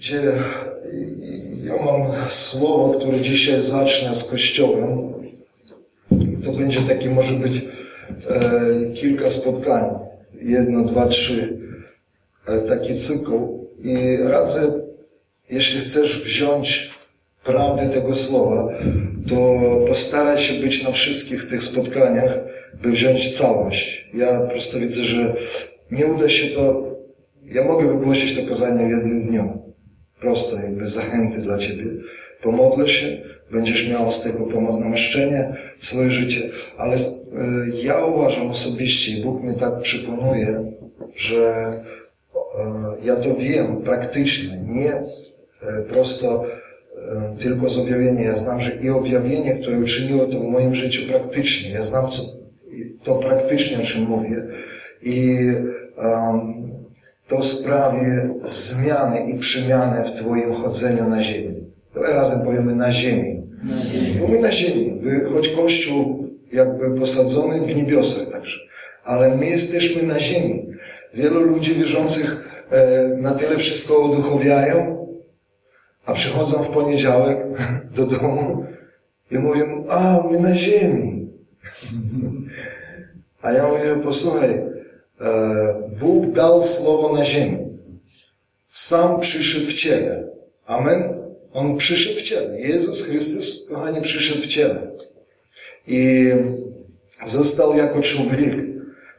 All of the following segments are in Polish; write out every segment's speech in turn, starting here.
Wiecie, ja mam słowo, które dzisiaj zacznę z Kościołem. To będzie taki, może być e, kilka spotkań. Jedno, dwa, trzy. E, taki cykl. I radzę, jeśli chcesz wziąć prawdę tego słowa, to postaraj się być na wszystkich tych spotkaniach, by wziąć całość. Ja po prostu widzę, że nie uda się to, ja mogę wygłosić to kazanie w jednym dniu. Prosto jakby zachęty dla Ciebie. Pomodlę się, będziesz miał z tego pomoc namaszczenie w swoje życie, ale e, ja uważam osobiście i Bóg mnie tak przekonuje, że e, ja to wiem praktycznie, nie e, prosto tylko z objawienia. Ja znam, że i objawienie, które uczyniło to w moim życiu praktycznie. Ja znam co, to praktycznie, o czym mówię. I um, to sprawie zmiany i przemiany w Twoim chodzeniu na ziemi. To razem powiemy na ziemi. Bo my na ziemi, choć Kościół jakby posadzony w niebiosach także, ale my jesteśmy na ziemi. Wielu ludzi wierzących e, na tyle wszystko uduchowiają, a przychodzą w poniedziałek do domu i mówią, a my na ziemi. A ja mówię, posłuchaj, Bóg dał słowo na ziemi. Sam przyszedł w ciele. Amen? On przyszedł w ciele. Jezus Chrystus, kochani, przyszedł w ciele. I został jako człowiek.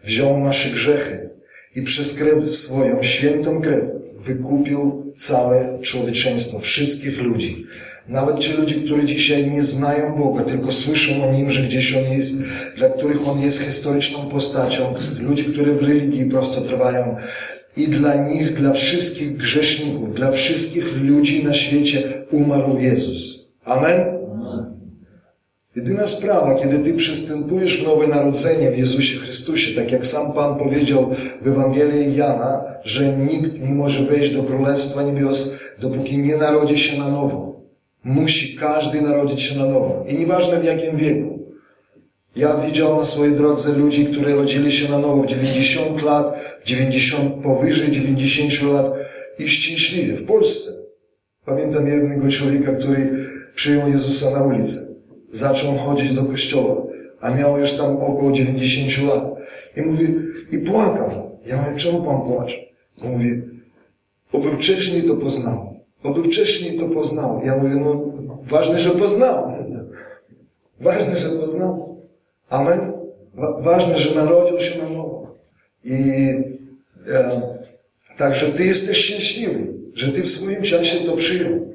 Wziął nasze grzechy i przez krew swoją, świętą krew, wykupił całe człowieczeństwo, wszystkich ludzi. Nawet ci ludzie, którzy dzisiaj nie znają Boga, tylko słyszą o Nim, że gdzieś On jest, dla których On jest historyczną postacią, ludzi, którzy w religii prosto trwają. I dla nich, dla wszystkich grzeszników, dla wszystkich ludzi na świecie umarł Jezus. Amen? Jedyna sprawa, kiedy Ty przystępujesz w nowe narodzenie w Jezusie Chrystusie, tak jak sam Pan powiedział w Ewangelii Jana, że nikt nie może wejść do Królestwa Niebios, dopóki nie narodzi się na nowo. Musi każdy narodzić się na nowo. I nieważne w jakim wieku. Ja widział na swojej drodze ludzi, którzy rodzili się na nowo w 90 lat, 90, powyżej 90 lat i szczęśliwie w Polsce. Pamiętam jednego człowieka, który przyjął Jezusa na ulicę. Zaczął chodzić do kościoła, a miał już tam około 90 lat. I mówi, i płakał. Ja mówię, czemu pan płacze? Mówi, oby wcześniej to poznał. Oby wcześniej to poznał. Ja mówię, no ważne, że poznał. Ważne, że poznał. Amen. Ważne, że narodził się na nowo. I e, także Ty jesteś szczęśliwy, że Ty w swoim czasie to przyjął.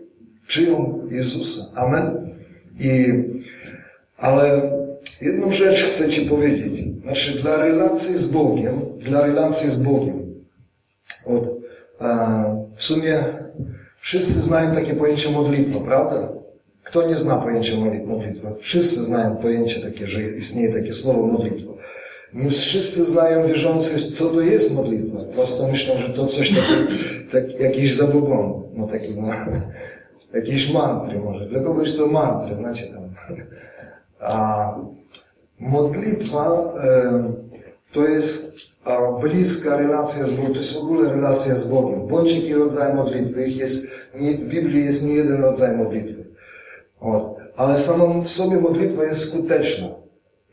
Przyjął Jezusa. Amen. I, ale jedną rzecz chcę Ci powiedzieć. Znaczy dla relacji z Bogiem, dla relacji z Bogiem. Od, e, w sumie Wszyscy znają takie pojęcie modlitwa, prawda? Kto nie zna pojęcia modlitwa? Wszyscy znają pojęcie takie, że istnieje takie słowo modlitwa. Nie wszyscy znają wierzący, co to jest modlitwa. Prosto myślą, że to coś takiego, tak, jakiś zabobon, no taki, no, jakieś mantry może. Dla kogoś to mantry, znacie tam. A modlitwa e, to jest bliska relacja z Bogiem, to jest w ogóle relacja z Bogiem. Bądź jaki rodzaj modlitwy. Jest, nie, w Biblii jest nie jeden rodzaj modlitwy. O, ale samą w sobie modlitwa jest skuteczna.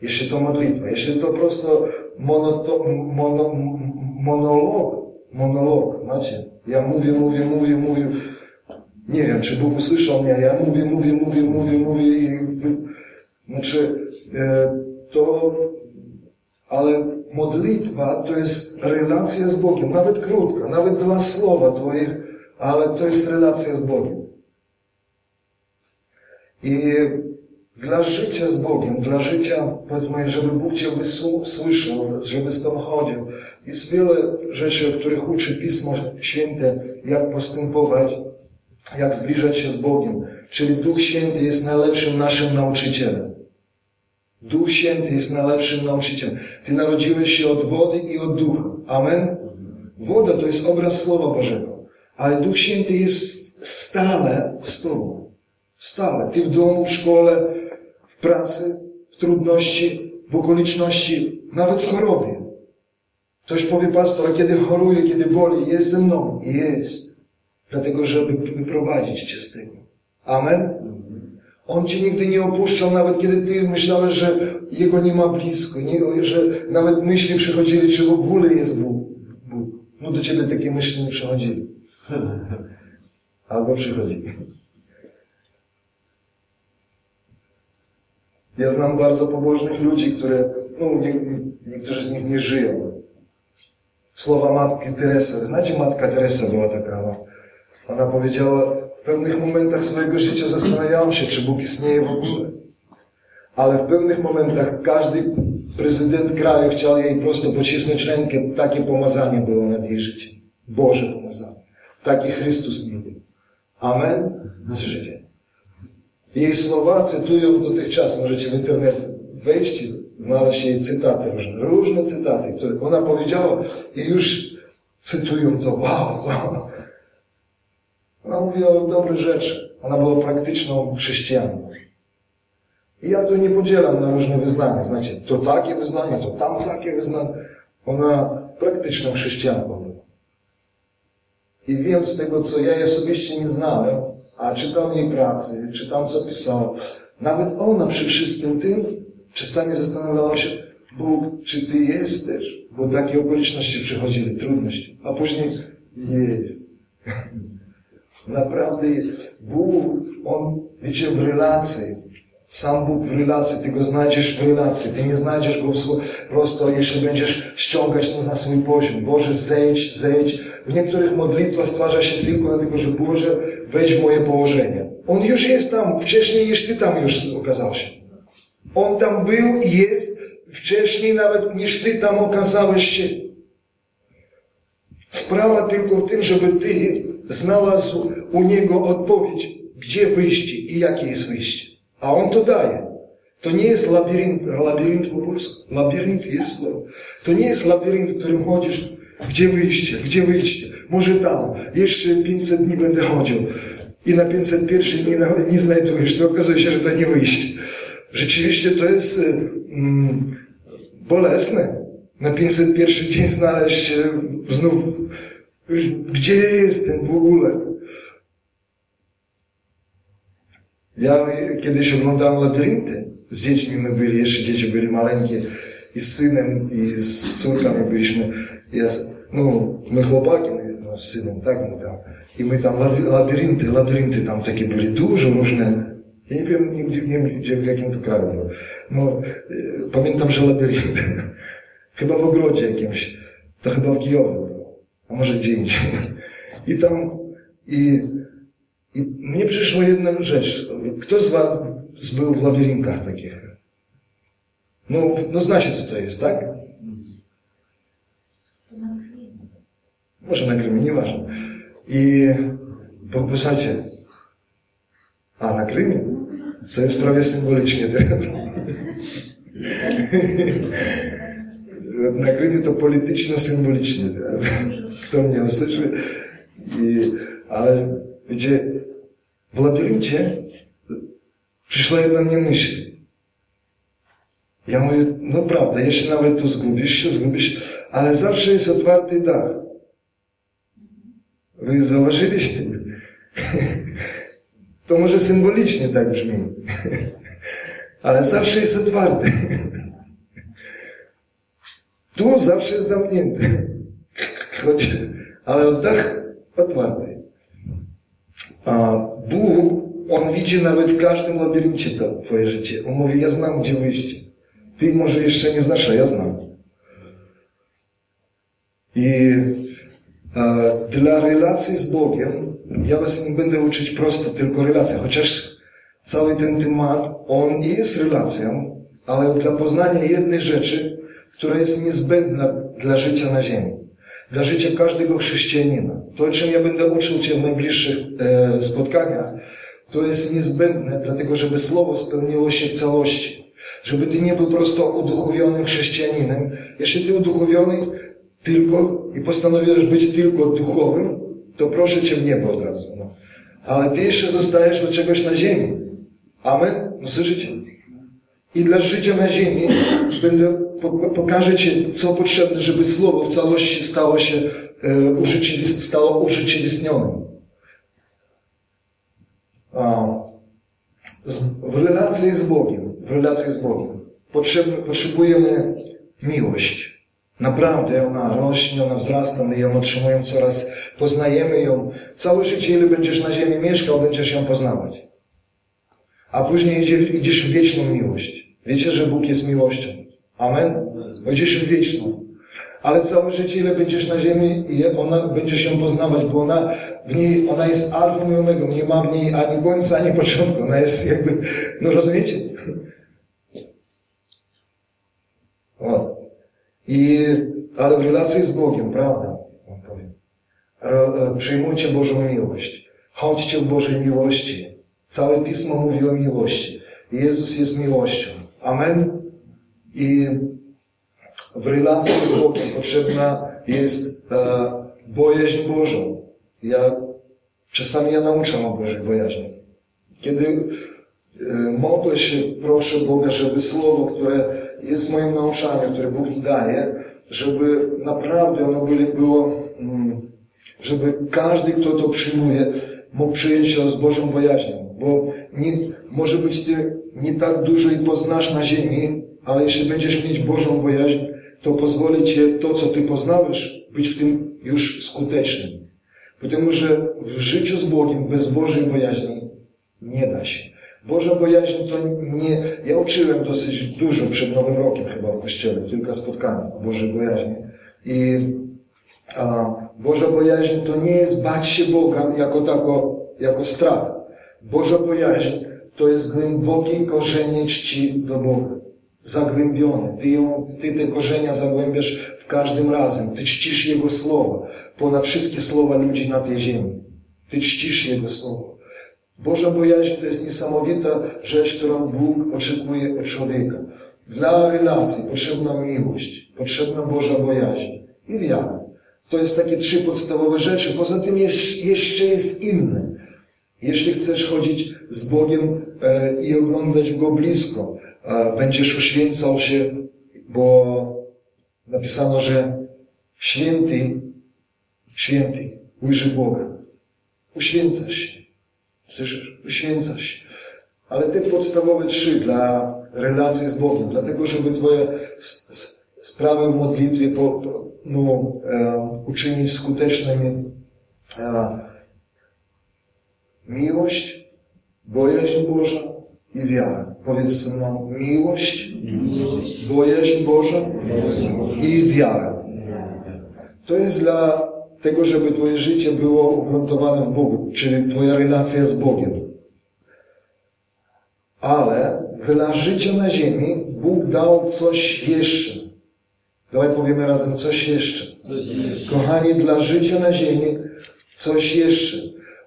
Jeśli to modlitwa. Jeśli to prosto monoto, mono, monolog, monolog, znacie, ja mówię, mówię, mówię, mówię, nie wiem, czy Bóg usłyszał mnie, ja mówię, mówię, mówię, mówię, mówię i, znaczy, e, to, ale modlitwa to jest relacja z Bogiem, nawet krótka, nawet dwa słowa Twoich, ale to jest relacja z Bogiem. I dla życia z Bogiem, dla życia, powiedzmy, żeby Bóg Cię wysłyszał, żeby z Tobą chodził, jest wiele rzeczy, o których uczy Pismo Święte, jak postępować, jak zbliżać się z Bogiem. Czyli Duch Święty jest najlepszym naszym nauczycielem. Duch Święty jest najlepszym nauczycielem. Ty narodziłeś się od wody i od ducha. Amen? Woda to jest obraz Słowa Bożego. Ale Duch Święty jest stale z Tobą. Stale. Ty w domu, w szkole, w pracy, w trudności, w okoliczności, nawet w chorobie. Ktoś powie, pastor, kiedy choruje, kiedy boli, jest ze mną. Jest. dlatego żeby wyprowadzić Cię z tego. Amen? On Cię nigdy nie opuszczał, nawet kiedy Ty myślałeś, że Jego nie ma blisko, nie, że nawet myśli przychodzili, czy w ogóle jest Bóg. Bóg. No do Ciebie takie myśli nie przychodzili. Albo przychodzili. Ja znam bardzo pobożnych ludzi, które, no nie, niektórzy z nich nie żyją. Słowa Matki Teresy. Znacie, Matka Teresa była taka, no. Ona powiedziała, w pewnych momentach swojego życia zastanawiałam się, czy Bóg istnieje w ogóle. Ale w pewnych momentach każdy prezydent kraju chciał jej prosto pocisnąć rękę. Takie pomazanie było nad jej życiem. Boże pomazanie. Taki Chrystus był. Amen? Słyszycie? Jej słowa cytują dotychczas, możecie w internet wejść i znaleźć jej cytaty różne, różne cytaty, które ona powiedziała i już cytują to. Wow, wow. Ona mówi o dobrych. Ona była praktyczną chrześcijanką. I ja tu nie podzielam na różne wyznania. Znacie, to takie wyznania, to tam takie wyznania. Ona praktyczną chrześcijanką. I wiem z tego, co ja osobiście nie znałem, a czytam jej pracy, czytam co pisała. Nawet ona przy wszystkim tym czasami zastanawiała się, Bóg, czy Ty jesteś? Bo takie okoliczności przychodziły, trudności. A później jest. Naprawdę Bóg, On, wiecie, w relacji, sam Bóg w relacji, Ty Go znajdziesz w relacji, Ty nie znajdziesz Go prosto, jeśli będziesz ściągać to na swój poziom. Boże, zejdź, zejdź. W niektórych modlitwach stwarza się tylko dlatego, że Boże, wejdź w moje położenie. On już jest tam, wcześniej niż Ty tam już okazał się. On tam był i jest wcześniej nawet niż Ty tam okazałeś się. Sprawa tylko w tym, żeby Ty znalazł u Niego odpowiedź, gdzie wyjście i jakie jest wyjście. A On to daje. To nie jest labirynt, labirynt polsku. Labirynt jest To nie jest labirynt, w którym chodzisz, gdzie wyjście, gdzie wyjście. Może tam, jeszcze 500 dni będę chodził i na 501 nie, nie znajdujesz, to okazuje się, że to nie wyjście. Rzeczywiście to jest mm, bolesne. Na 501 dzień znaleźć się znów gdzie jestem w ogóle? Ja kiedyś oglądałem labirynty. Z dziećmi my byli, jeszcze dzieci byli maleńkie. I z synem, i z córkami byliśmy. Ja, no, my chłopaki, no, z synem, tak, tam. I my tam labirynty, labirynty tam takie byli, dużo różne. Ja nie wiem, nie, wiem gdzie, w jakim to kraju było. No, pamiętam, że labirynt. chyba w ogrodzie jakimś. To chyba w Kijowie a może gdzie indziej. I tam, i, i mnie przyszła jedna rzecz. Kto z was był w labiryntach takich? No, no znacie, co to jest, tak? Może na Krymie, nieważne. I posłuchajcie, a na Krymie? To jest prawie symbolicznie teraz. na Krymie to polityczno-symbolicznie teraz kto mnie usłyszy. I, ale gdzie w labiryncie przyszła jedna mnie myśl. Ja mówię, no prawda, jeśli nawet tu zgubisz się, zgubisz, ale zawsze jest otwarty dach. Wy zauważyliście? To może symbolicznie tak brzmi. Ale zawsze jest otwarty. Tu zawsze jest zamknięty ale dach otwarty. A Bóg, On widzi nawet w każdym labiryncie to Twoje życie. On mówi, ja znam, gdzie wyjście. Ty może jeszcze nie znasz, a ja znam. I a, dla relacji z Bogiem, ja Was nie będę uczyć prosto tylko relacji, chociaż cały ten temat, on nie jest relacją, ale dla poznania jednej rzeczy, która jest niezbędna dla życia na ziemi dla życia każdego chrześcijanina. To, czym ja będę uczył Cię w najbliższych e, spotkaniach, to jest niezbędne, dlatego żeby Słowo spełniło się w całości. Żeby Ty nie był prosto uduchowionym chrześcijaninem. Jeśli Ty uduchowiony tylko i postanowiłeś być tylko duchowym, to proszę Cię w niebo od razu. No. Ale Ty jeszcze zostajesz do czegoś na ziemi. Amen? No słyszycie? I dla życia na ziemi będę pokażę Ci, co potrzebne, żeby Słowo w całości stało się urzeczywist stało urzeczywistnionym. w relacji z Bogiem, w relacji z Bogiem potrzebujemy miłość. Naprawdę ona rośnie, ona wzrasta, my ją otrzymujemy coraz, poznajemy ją. Całe życie, ile będziesz na ziemi mieszkał, będziesz ją poznawać. A później idziesz w wieczną miłość. Wiecie, że Bóg jest miłością. Amen? Będziesz w wieczną. Ale całe życie, ile będziesz na ziemi, ona, będziesz ją poznawać, bo ona, w niej, ona jest alfą i omegą. Nie ma w niej ani końca, ani początku. Ona jest jakby, no rozumiecie? O. I, ale w relacji z Bogiem, prawda? Powiem. E, przyjmujcie Bożą miłość. Chodźcie w Bożej miłości. Całe Pismo mówi o miłości. Jezus jest miłością. Amen? I w relacji z Bogiem potrzebna jest e, bojaźń Bożą. Ja czasami ja nauczam o Bożej bojaźni. Kiedy e, modlę się, proszę Boga, żeby słowo, które jest moim nauczaniem, które Bóg mi daje, żeby naprawdę ono było, mm, żeby każdy, kto to przyjmuje, mógł przyjąć to z Bożą bojaźnią. Bo nie, może być Ty nie tak dużo i poznasz na ziemi, ale jeśli będziesz mieć Bożą bojaźń, to pozwoli Ci to, co Ty poznałeś, być w tym już skutecznym. Потому że w życiu z Bogiem bez Bożej bojaźni nie da się. Boża bojaźń to nie... Ja uczyłem dosyć dużo przed Nowym Rokiem chyba w Kościele, kilka spotkań o Bożej bojaźni. I a, Boża bojaźń to nie jest bać się Boga jako tako, jako strach. Boża bojaźń to jest głębokie korzenie czci do Boga. Zagłębione. Ty, ją, ty te korzenia zagłębiasz w każdym razem. Ty czcisz Jego Słowo ponad wszystkie słowa ludzi na tej ziemi. Ty czcisz Jego Słowo. Boża bojaźń to jest niesamowita rzecz, którą Bóg oczekuje od człowieka. Dla relacji potrzebna miłość, potrzebna Boża bojaźń i wiara. To jest takie trzy podstawowe rzeczy. Poza tym jest, jeszcze jest inne. Jeśli chcesz chodzić z Bogiem e, i oglądać Go blisko, będziesz uświęcał się, bo napisano, że święty, święty ujrzy Boga. Uświęcasz się. Słyszysz? Uświęcasz się. Ale te podstawowe trzy dla relacji z Bogiem, dlatego żeby Twoje sprawy w modlitwie po, no, e, uczynić skutecznymi. E, miłość, bojaźń Boża i wiara. Powiedz ze mną, miłość, bojaźń Boża i wiara. To jest dla tego, żeby Twoje życie było ugruntowane w Bogu, czyli Twoja relacja z Bogiem. Ale dla życia na ziemi Bóg dał coś jeszcze. Dawaj powiemy razem coś jeszcze. Coś jeszcze. Kochani, dla życia na ziemi coś jeszcze.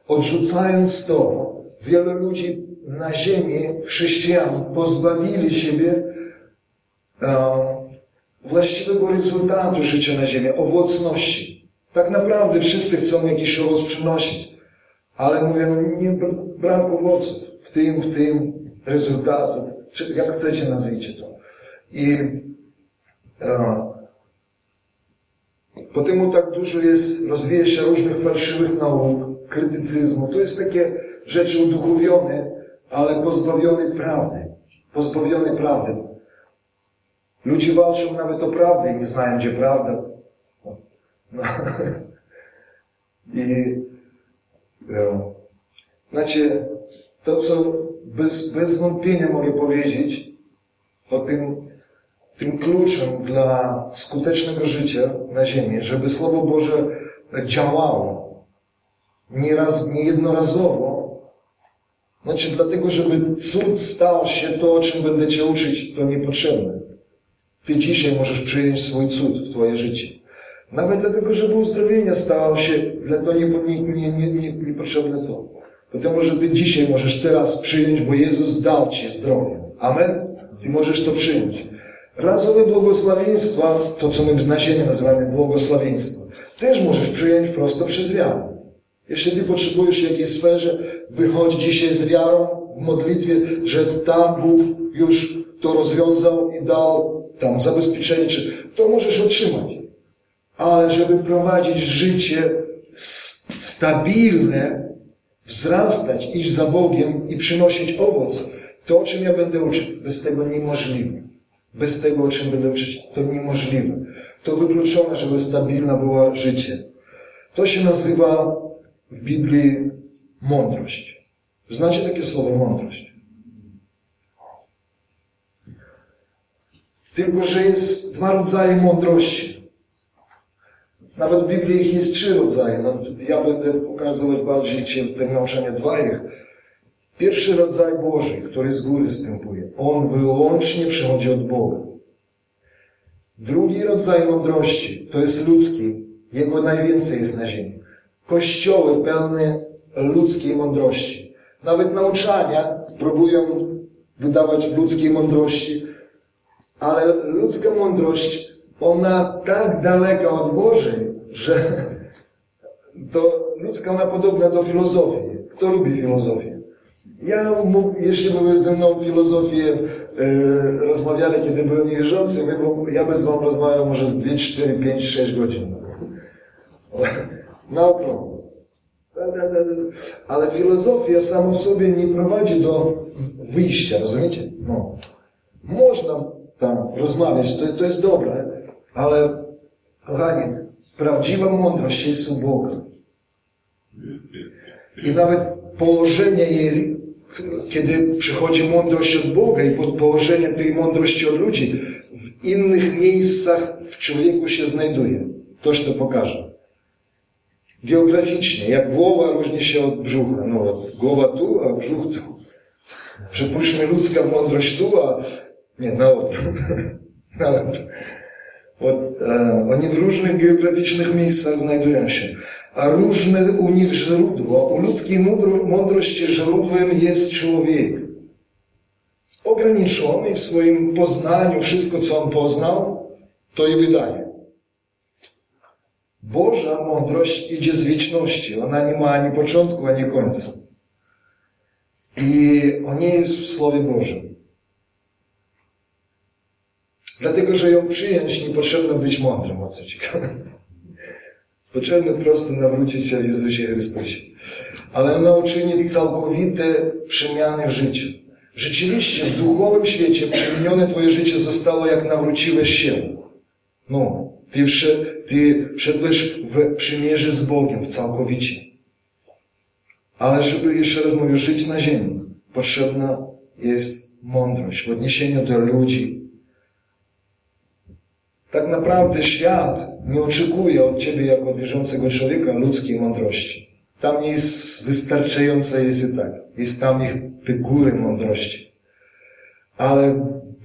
Odrzucając to, wielu ludzi na ziemi, chrześcijan, pozbawili siebie e, właściwego rezultatu życia na ziemi, owocności. Tak naprawdę wszyscy chcą jakiś owoc przynosić, ale mówią, no nie brak owoców w tym, w tym rezultatów, czy jak chcecie nazwijcie to. I e, Potem tak dużo jest, rozwija się różnych fałszywych nauk, krytycyzmu. To jest takie rzeczy uduchowione, ale pozbawione prawdy. Pozbawione prawdy. Ludzie walczą nawet o prawdę i nie znają, gdzie prawda. No. I no. znaczy, to co bez, bez wątpienia mogę powiedzieć o tym tym kluczem dla skutecznego życia na ziemi, żeby Słowo Boże działało nieraz, niejednorazowo, znaczy dlatego, żeby cud stał się to, o czym będę Cię uczyć, to niepotrzebne. Ty dzisiaj możesz przyjąć swój cud w Twoje życie. Nawet dlatego, żeby uzdrowienie stało się, dla to niepotrzebne nie, nie, nie, nie to. Dlatego, że Ty dzisiaj możesz teraz przyjąć, bo Jezus dał Ci zdrowie. Amen? Ty możesz to przyjąć. Razowe błogosławieństwa, to co my na ziemi nazywamy błogosławieństwo, też możesz przyjąć prosto przez wiarę. Jeśli Ty potrzebujesz w jakiejś sferze, wychodź dzisiaj z wiarą w modlitwie, że tam Bóg już to rozwiązał i dał tam zabezpieczenie, czy to możesz otrzymać. Ale żeby prowadzić życie stabilne, wzrastać, iść za Bogiem i przynosić owoc, to, o czym ja będę uczył, bez tego niemożliwe. Bez tego, o czym będę uczyć, to niemożliwe. To wykluczone, żeby stabilna była życie. To się nazywa w Biblii mądrość. Znacie takie słowo mądrość? Tylko, że jest dwa rodzaje mądrości. Nawet w Biblii ich jest trzy rodzaje. No, ja będę pokazywać bardziej te nauczania dwa ich. Pierwszy rodzaj Boży, który z góry stępuje. On wyłącznie przychodzi od Boga. Drugi rodzaj mądrości to jest ludzki. Jego najwięcej jest na ziemi. Kościoły pełne ludzkiej mądrości. Nawet nauczania próbują wydawać ludzkiej mądrości, ale ludzka mądrość, ona tak daleka od Bożej, że to ludzka ona podobna do filozofii. Kto lubi filozofię? Ja, jeśli były ze mną filozofię e, rozmawiali, kiedy byłem niewierzący, ja bez wam rozmawiał może z 2, 4, 5, 6 godzin. Na okrągło. Ale filozofia sama w sobie nie prowadzi do wyjścia, rozumiecie? No. Można tam rozmawiać, to, to jest dobre, ale kochani, prawdziwa mądrość jest u Boga. I nawet położenie jej, kiedy przychodzi mądrość od Boga i pod położenie tej mądrości od ludzi, w innych miejscach w człowieku się znajduje. To pokaże. Geograficznie, jak głowa różni się od brzucha. No, głowa tu, a brzuch tu. Przypuśćmy ludzka mądrość tu, a nie, na odwrót. na odwrót. E, oni w różnych geograficznych miejscach znajdują się, a różne u nich źródła. U ludzkiej mądrości źródłem jest człowiek. Ograniczony w swoim poznaniu, wszystko co on poznał, to i wydaje. Boża mądrość idzie z wieczności. Ona nie ma ani początku, ani końca. I on nie jest w Słowie Bożym. Dlatego, że ją przyjąć nie potrzebno być mądrym, o co ciekawe. Potrzebno prosto nawrócić się w Jezusie Chrystusie. Ale ona uczyni całkowite przemiany w życiu. Rzeczywiście w duchowym świecie przemienione Twoje życie zostało, jak nawróciłeś się. No, Ty, ty wszedłeś w przymierze z Bogiem całkowicie. Ale żeby, jeszcze raz mówię, żyć na ziemi, potrzebna jest mądrość w odniesieniu do ludzi, tak naprawdę świat nie oczekuje od Ciebie jako wierzącego człowieka ludzkiej mądrości. Tam nie jest wystarczająca jest i tak. Jest tam ich te góry mądrości. Ale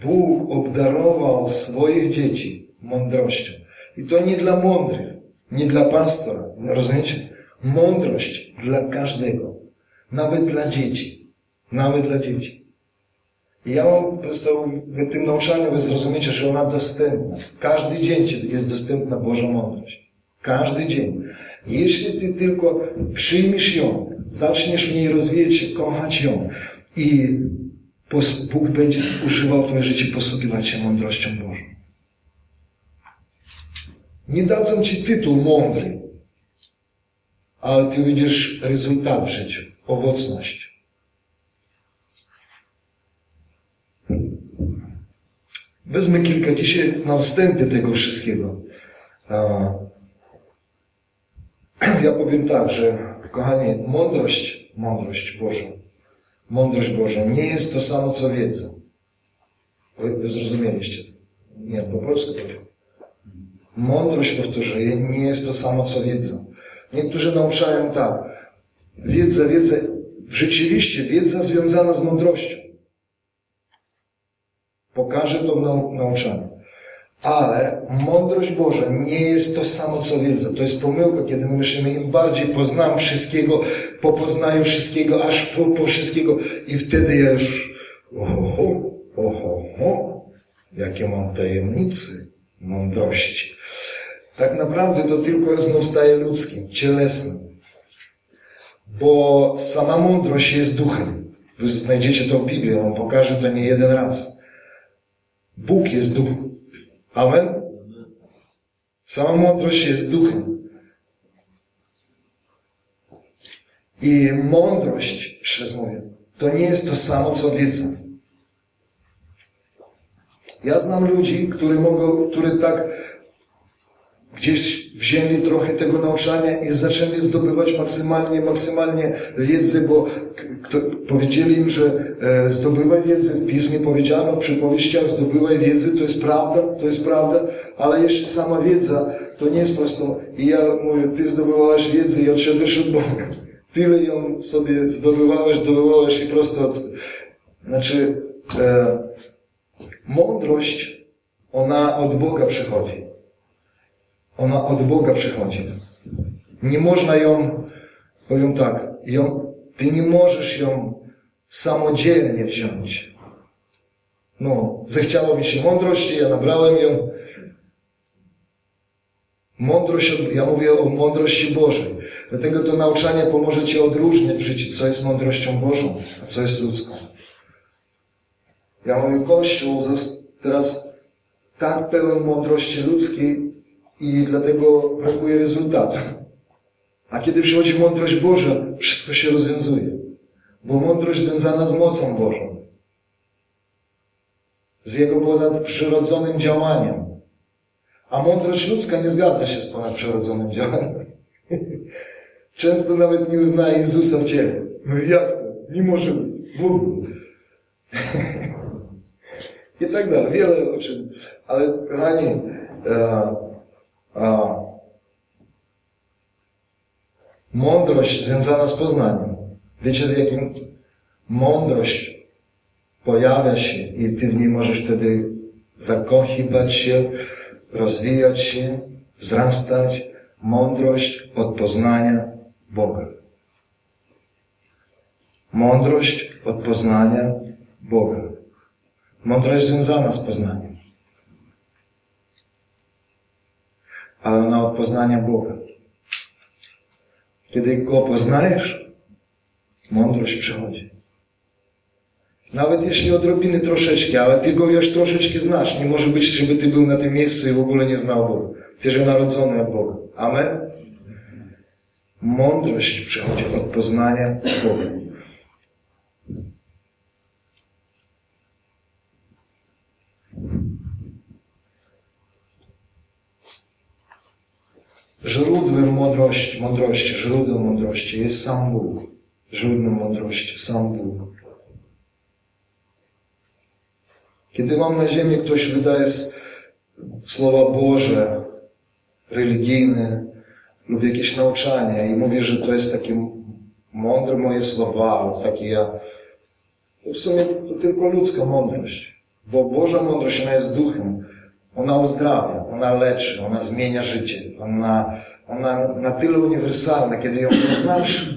Bóg obdarował swoich dzieci mądrością. I to nie dla mądrych, nie dla pastora. Rozumiecie? Mądrość dla każdego. Nawet dla dzieci. Nawet dla dzieci. I ja mam po prostu w tym nauczaniu wy zrozumiecie, że ona dostępna. Każdy dzień jest dostępna Boża mądrość. Każdy dzień. Jeśli ty tylko przyjmiesz ją, zaczniesz w niej rozwijać się, kochać ją i Bóg będzie używał Twoje życie posługiwać się mądrością Bożą. Nie dadzą Ci tytuł mądry, ale Ty widzisz rezultat w życiu, owocność. Wezmę kilka dzisiaj na wstępie tego wszystkiego. Ja powiem tak, że kochani, mądrość, mądrość Boża, mądrość Boża nie jest to samo co wiedza. Wy zrozumieliście? Nie, po polsku powiem. Mądrość, powtórzę, nie jest to samo co wiedza. Niektórzy nauczają tak. Wiedza, wiedza, rzeczywiście wiedza związana z mądrością. Pokaże to w nauczaniu. Ale mądrość Boża nie jest to samo, co wiedza. To jest pomyłka, kiedy my myślimy, im bardziej poznam wszystkiego, popoznaję wszystkiego, aż po, po wszystkiego i wtedy ja już oho, oho, oho, jakie mam tajemnice mądrości. Tak naprawdę to tylko znów staje ludzkim, cielesnym. Bo sama mądrość jest duchem. Wy znajdziecie to w Biblii, on pokaże to nie jeden raz. Bóg jest duch. Amen? Sama mądrość jest duchem. I mądrość, jeszcze mówię, to nie jest to samo, co wiedza. Ja znam ludzi, którzy mogą, którzy tak gdzieś wzięli trochę tego nauczania i zaczęli zdobywać maksymalnie, maksymalnie wiedzę, bo kto, powiedzieli im, że e, zdobywaj wiedzę, w Pismie powiedziano, w przypowieściach zdobywaj wiedzę, to jest prawda, to jest prawda, ale jeszcze sama wiedza to nie jest prosto. I ja mówię, ty zdobywałeś wiedzę i odszedłeś od Boga. Tyle ją sobie zdobywałeś, zdobywałeś i prosto od... Znaczy, e, mądrość, ona od Boga przychodzi. Ona od Boga przychodzi. Nie można ją, powiem tak, ją, ty nie możesz ją samodzielnie wziąć. No, zechciało mi się mądrości, ja nabrałem ją. Mądrość, ja mówię o mądrości Bożej. Dlatego to nauczanie pomoże Ci odróżnić w życiu, co jest mądrością Bożą, a co jest ludzką. Ja mówię, Kościół teraz tak pełen mądrości ludzkiej i dlatego brakuje rezultatu. A kiedy przychodzi mądrość Boża, wszystko się rozwiązuje. Bo mądrość związana z mocą Bożą. Z Jego ponadprzyrodzonym działaniem. A mądrość ludzka nie zgadza się z ponadprzyrodzonym działaniem. Często nawet nie uznaje Jezusa w ciele. No jak to? Nie może być. W ogóle. I tak dalej. Wiele o czym. Ale kochani, e, e, mądrość związana z poznaniem. Wiecie z jakim mądrość pojawia się i ty w niej możesz wtedy zakochiwać się, rozwijać się, wzrastać. Mądrość od poznania Boga. Mądrość od poznania Boga. Mądrość związana z poznaniem. Ale ona od poznania Boga. Kiedy Go poznajesz, mądrość przychodzi. Nawet jeśli odrobiny troszeczkę, ale Ty Go już troszeczkę znasz. Nie może być, żeby Ty był na tym miejscu i w ogóle nie znał Boga. Ty, że narodzony od Boga. Amen? Mądrość przychodzi od poznania Boga. Źródłem mądrości, mądrości, źródłem mądrości jest sam Bóg. Źródłem mądrości, sam Bóg. Kiedy mam na ziemi, ktoś wydaje słowa Boże, religijne lub jakieś nauczania i mówi, że to jest takie mądre moje słowa, takie ja. W sumie to tylko ludzka mądrość, bo Boża mądrość, ona jest duchem. Ona uzdrawia, ona leczy, ona zmienia życie. Ona, ona na tyle uniwersalna, kiedy ją poznasz.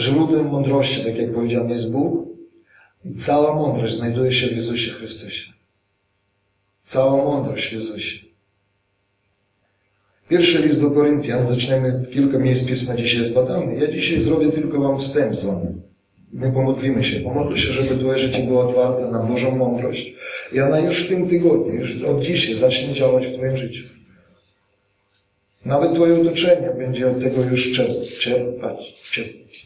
Źródłem mądrości, tak jak powiedziałem, jest Bóg i cała mądrość znajduje się w Jezusie Chrystusie. Cała mądrość w Jezusie. Pierwszy list do Koryntian, zaczniemy kilka miejsc Pisma dzisiaj zbadamy. Ja dzisiaj zrobię tylko Wam wstęp z Wami. My pomodlimy się. Pomodlę się, żeby Twoje życie było otwarte na Bożą mądrość. I ona już w tym tygodniu, już od dzisiaj zacznie działać w Twoim życiu. Nawet Twoje otoczenie będzie od tego już czerpać. czerpać.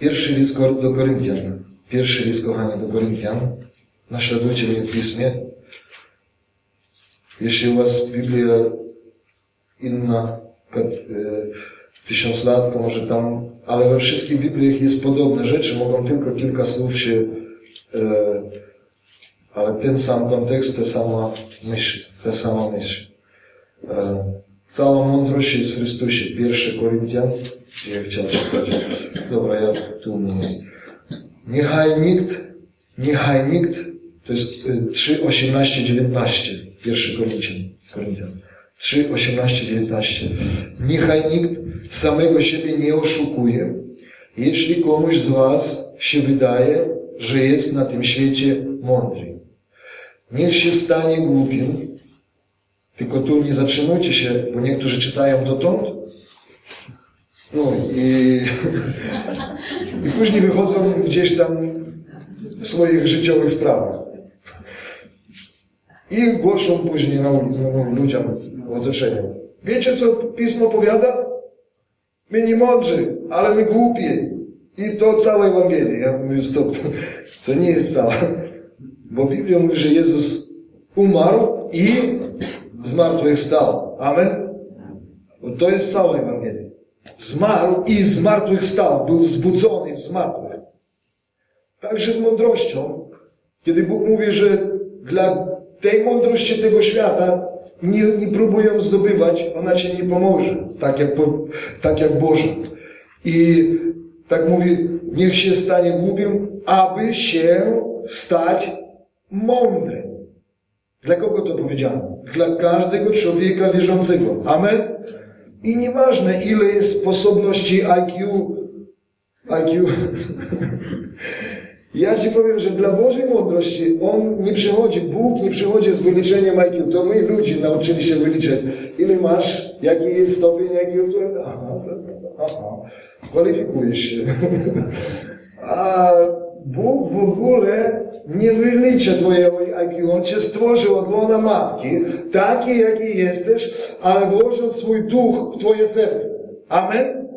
Pierwszy list do Koryntian. Pierwszy list, kochani, do Koryntian. Naśladujcie mnie w Pismie. Jeśli u Was Biblia inna, e, tysiąc lat, to może tam, ale we wszystkich Bibliach jest podobne rzeczy, mogą tylko kilka słów się, e, ale ten sam kontekst, ta sama myśl, ta sama myśl. E, cała mądrość jest w Chrystusie. Pierwszy Koryntian, ja chciałem czytać. Dobra, ja tu nie jest. Niechaj nikt, niechaj nikt, to jest 3, 18, 19, pierwszy. Koryntian. 3, 18, 19. Niechaj nikt samego siebie nie oszukuje. Jeśli komuś z Was się wydaje, że jest na tym świecie mądry, niech się stanie głupim. Tylko tu nie zatrzymujcie się, bo niektórzy czytają dotąd. No i, i później wychodzą gdzieś tam w swoich życiowych sprawach. I głoszą później na, no, ludziom w otoczeniu. Wiecie, co Pismo powiada? My nie mądrzy, ale my głupi. I to cała Ewangelia. Ja mówię, stop, to, to nie jest cała. Bo Biblia mówi, że Jezus umarł i zmartwychwstał. Amen? Bo to jest cała Ewangelia. Zmarł i zmartwychwstał. Był zbudzony w. Także z mądrością, kiedy Bóg mówi, że dla tej mądrości tego świata nie, nie zdobywać, ona ci nie pomoże, tak jak, tak jak Boże. I tak mówi, niech się stanie głupim, aby się stać mądrym. Dla kogo to powiedziano? Dla każdego człowieka wierzącego. Amen? I nieważne, ile jest sposobności IQ, IQ. ja Ci powiem, że dla Bożej mądrości On nie przychodzi, Bóg nie przychodzi z wyliczeniem IQ. To my ludzie nauczyli się wyliczać. Ile masz, jaki jest stopień IQ? Aha, aha, kwalifikujesz się. A Bóg w ogóle nie wylicza twojego IQ. On cię stworzył od łona matki, taki jaki jesteś, ale włożył swój duch w twoje serce. Amen?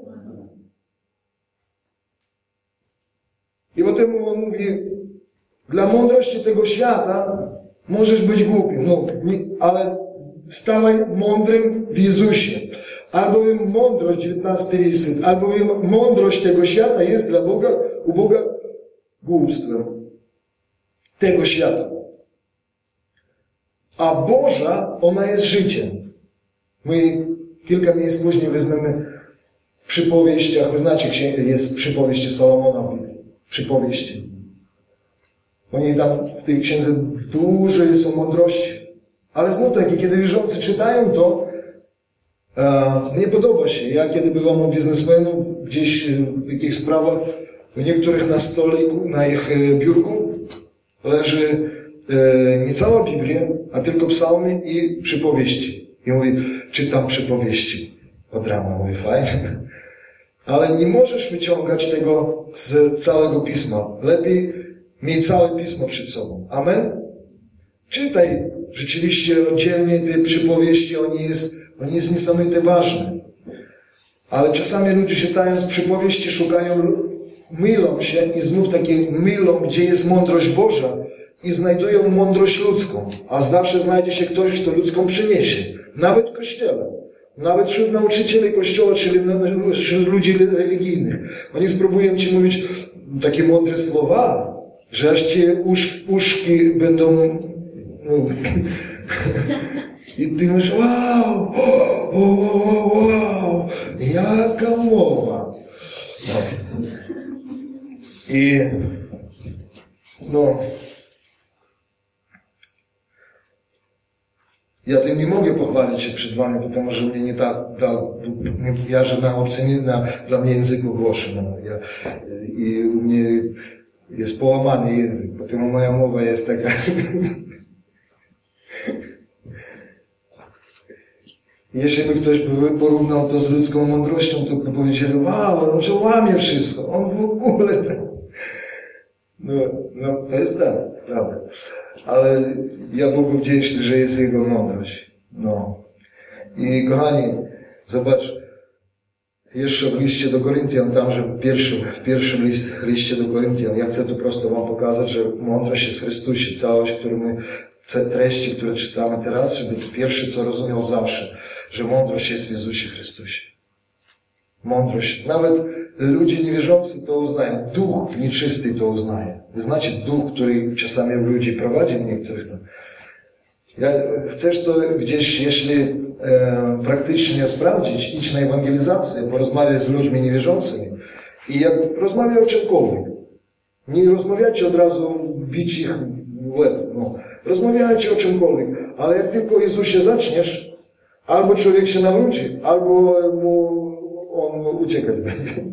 I potem on mówi, dla mądrości tego świata możesz być głupim, no, ale stawaj mądrym w Jezusie. Albowiem mądrość, 19 werset, albowiem mądrość tego świata jest dla Boga, u Boga głupstwem tego świata. A Boża, ona jest życiem. My kilka miejsc później weźmiemy w przypowieściach, wy znacie, jest przypowieści Salomona w Biblii. Przypowieści. Oni tam w tej księdze duże są mądrości. Ale znów taki, kiedy wierzący czytają to, e, nie podoba się. Ja kiedy bywam u biznesmenów gdzieś e, w jakichś sprawach, w niektórych na stoliku, na ich e, biurku leży e, nie cała Biblia, a tylko psalmy i przypowieści. I mówi, czytam przypowieści. Od rana mówi, fajnie. Ale nie możesz wyciągać tego z całego pisma. Lepiej miej całe pismo przed sobą. Amen? Czytaj rzeczywiście oddzielnie te przypowieści, on jest, on jest niesamowicie ważny. Ale czasami ludzie czytając przypowieści szukają mylą się i znów takie mylą, gdzie jest mądrość Boża i znajdują mądrość ludzką. A zawsze znajdzie się ktoś, kto ludzką przyniesie. Nawet w Kościele. Nawet wśród nauczycieli Kościoła, czyli wśród ludzi religijnych. Oni spróbują Ci mówić takie mądre słowa, że aż Ci usz, uszki będą... No, I Ty mówisz, wow, wow, wow, wow, jaka mowa. No. I no, ja tym nie mogę pochwalić się przed Wami, że mnie nie ta, ta ja żadna obcy nie na, dla mnie języku głoszy. No, ja, I u mnie jest połamany język, potem moja mowa jest taka Jeśli by ktoś porównał to z ludzką mądrością, to by powiedzieli, wow, on że łamie wszystko, on w ogóle... No, no to jest tak, prawda. Ale ja Bogu wdzięczny, że jest Jego mądrość. No. I kochani, zobacz, jeszcze w liście do Koryntian, tam, że w pierwszym, w pierwszym list, liście do Koryntian, ja chcę tu prosto Wam pokazać, że mądrość jest w Chrystusie, całość, którą my, te treści, które czytamy teraz, żeby to pierwsze, co rozumiał zawsze, że mądrość jest w Jezusie Chrystusie. Mądrość. Nawet ludzie niewierzący to uznają. Duch nieczysty to uznaje. Wy znacie duch, który czasami ludzi prowadzi niektórych tam. Ja, chcesz to gdzieś, jeśli e, praktycznie sprawdzić, idź na ewangelizację, porozmawiać z ludźmi niewierzącymi. I jak rozmawia o czymkolwiek, nie rozmawiajcie od razu bić ich w łeb. No. Rozmawiajcie o czymkolwiek, ale jak tylko Jezusie zaczniesz, albo człowiek się nawróci, albo mu on uciekać będzie.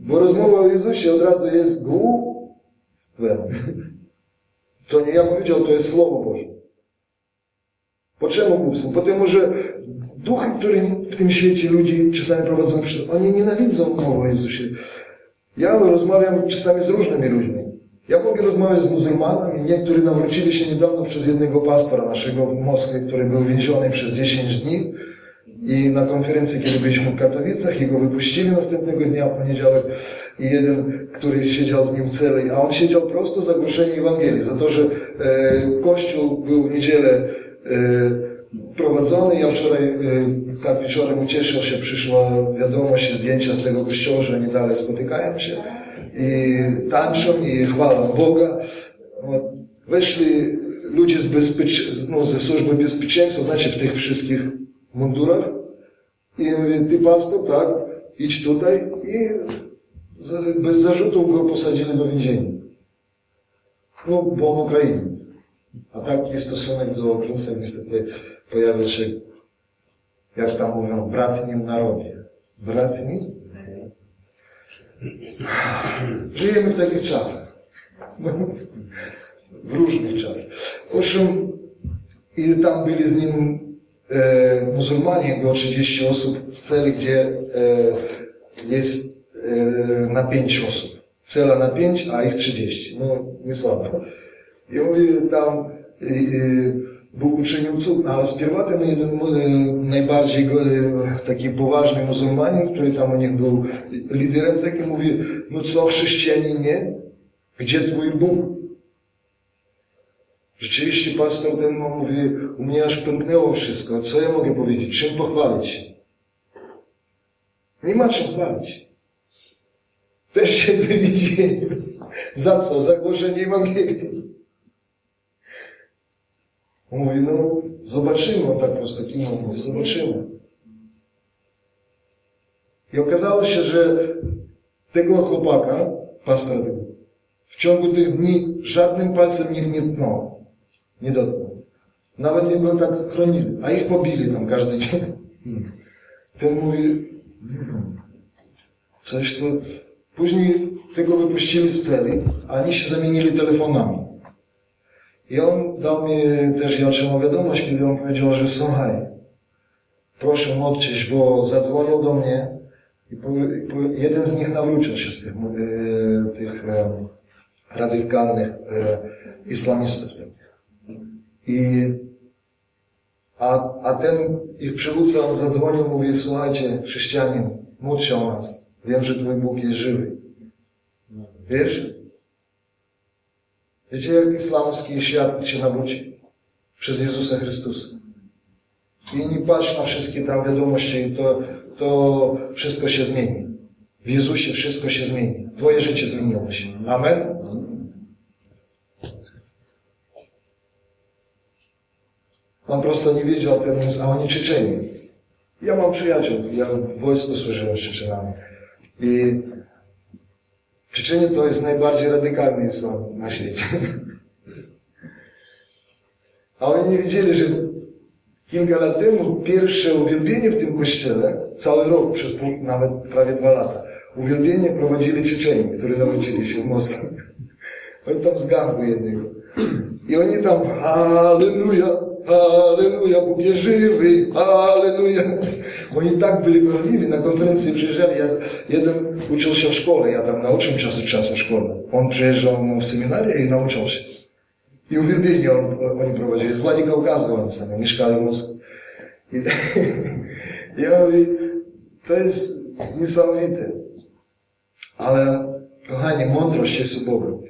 Bo rozmowa o Jezusie od razu jest głupstwem. To nie ja powiedział, to jest Słowo Boże. Po czemu głupstwem? Po temu, że duchy, które w tym świecie ludzi czasami prowadzą, oni nienawidzą mowy o Jezusie. Ja rozmawiam czasami z różnymi ludźmi. Ja mogę rozmawiać z muzułmanami, niektórzy nawrócili się niedawno przez jednego pastora naszego w Moskwie, który był więziony przez 10 dni i na konferencji, kiedy byliśmy w Katowicach, jego wypuścili następnego dnia, w poniedziałek i jeden, który siedział z nim w celi, a on siedział prosto za głoszenie Ewangelii, za to, że e, Kościół był w niedzielę e, prowadzony. Ja wczoraj, e, tak wieczorem ucieszył się, przyszła wiadomość, zdjęcia z tego kościoła, że oni dalej spotykają się i tańczą i chwalą Boga. Weszli ludzie z bezpiecz... no, ze służby bezpieczeństwa, znaczy w tych wszystkich mundurach i mówi, ty pastor, tak, idź tutaj i bez zarzutów go posadzili do więzienia. No, bo on Ukrainiec. A taki stosunek do Ukraińców niestety pojawia się, jak tam mówią, bratnim narodzie. Bratni? Żyjemy w takich czasach. w różnych czasach. Owszem, i tam byli z nim muzułmanie, było 30 osób w celi, gdzie e, jest e, na 5 osób. Cela na 5, a ich 30. No, nie słabo. I mówi tam e, Bóg uczynił cud, a spierwa ten jeden najbardziej taki poważny muzułmanin, który tam u nich był liderem takim, mówi, no co chrześcijaninie, gdzie twój Bóg? Rzeczywiście pastor ten mówi, u mnie aż pęknęło wszystko. Co ja mogę powiedzieć? Czym pochwalić się? Nie ma czym chwalić. Też siedzę w. Za co? Za głoszenie Ewangelii. Mówi, no zobaczymy, on tak prosto kimą mówi, zobaczymy. I okazało się, że tego chłopaka, pastora tego, w ciągu tych dni żadnym palcem nikt nie tknął nie dotknął. Nawet nie go tak chronili, a ich pobili tam każdy dzień. Ten mówi, hmm, coś to... Później tego wypuścili z celi, a oni się zamienili telefonami. I on dał mi też, ja otrzymał wiadomość, kiedy on powiedział, że słuchaj, proszę się, bo zadzwonił do mnie i po, po, jeden z nich nawrócił się z tych, e, tych e, radykalnych e, islamistów. I, a, a ten ich przywódca on zadzwonił, mówi, słuchajcie, chrześcijanin, módl się o nas. Wiem, że Twój Bóg jest żywy. Wiesz? Wiecie, jak islamski świat się nawróci? Przez Jezusa Chrystusa. I nie patrz na wszystkie tam wiadomości, to, to wszystko się zmieni. W Jezusie wszystko się zmieni. Twoje życie zmieniło się. Amen? On prosto nie wiedział ten a oni Czeczeni. Ja mam przyjaciół, ja w wojsku służyłem z Czeczenami. I Czeczenie to jest najbardziej radykalny są na świecie. A oni nie wiedzieli, że kilka lat temu pierwsze uwielbienie w tym kościele, cały rok, przez nawet prawie dwa lata, uwielbienie prowadzili Czeczeni, którzy nauczyli się w Moskwie. Oni tam z jednego. I oni tam, halleluja, Halleluja, Bóg jest żywy, halleluja. Oni tak byli gorliwi, na konferencji przyjeżdżali. Ja, jeden uczył się w szkole, ja tam nauczyłem czas od czasu w szkole. On przyjeżdżał no, w seminarię i nauczył się. I uwielbienie on, oni prowadzili. Z Władikaukazu oni sami mieszkali w Moskwie. I, ja mówię, to jest niesamowite. Ale, kochani, mądrość jest u Boga.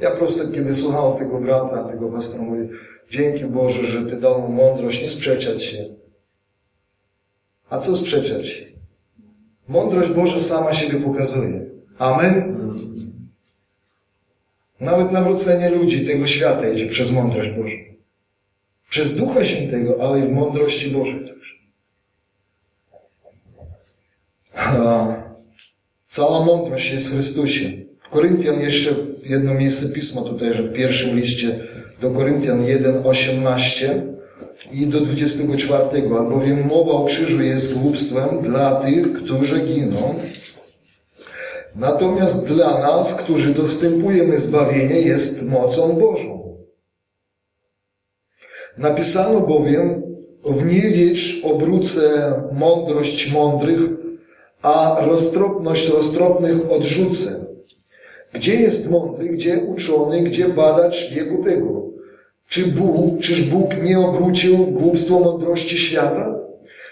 Ja prosto, kiedy słuchałem tego brata, tego pastora, mówię, dzięki Boże, że Ty dał mu mądrość, nie sprzeczać się. A co sprzeczać się? Mądrość Boża sama siebie pokazuje. Amen? Nawet nawrócenie ludzi tego świata idzie przez mądrość Bożą. Przez Ducha Świętego, ale i w mądrości Bożej także. Cała mądrość jest w Chrystusie. Koryntian jeszcze jedno miejsce pisma tutaj, że w pierwszym liście do Koryntian 1:18 i do 24, albowiem mowa o krzyżu jest głupstwem dla tych, którzy giną. Natomiast dla nas, którzy dostępujemy zbawienie, jest mocą Bożą. Napisano bowiem, w niewicz obrócę mądrość mądrych, a roztropność roztropnych odrzucę. Gdzie jest mądry, gdzie uczony, gdzie badacz wieku tego? Czy Bóg, czyż Bóg nie obrócił głupstwo mądrości świata?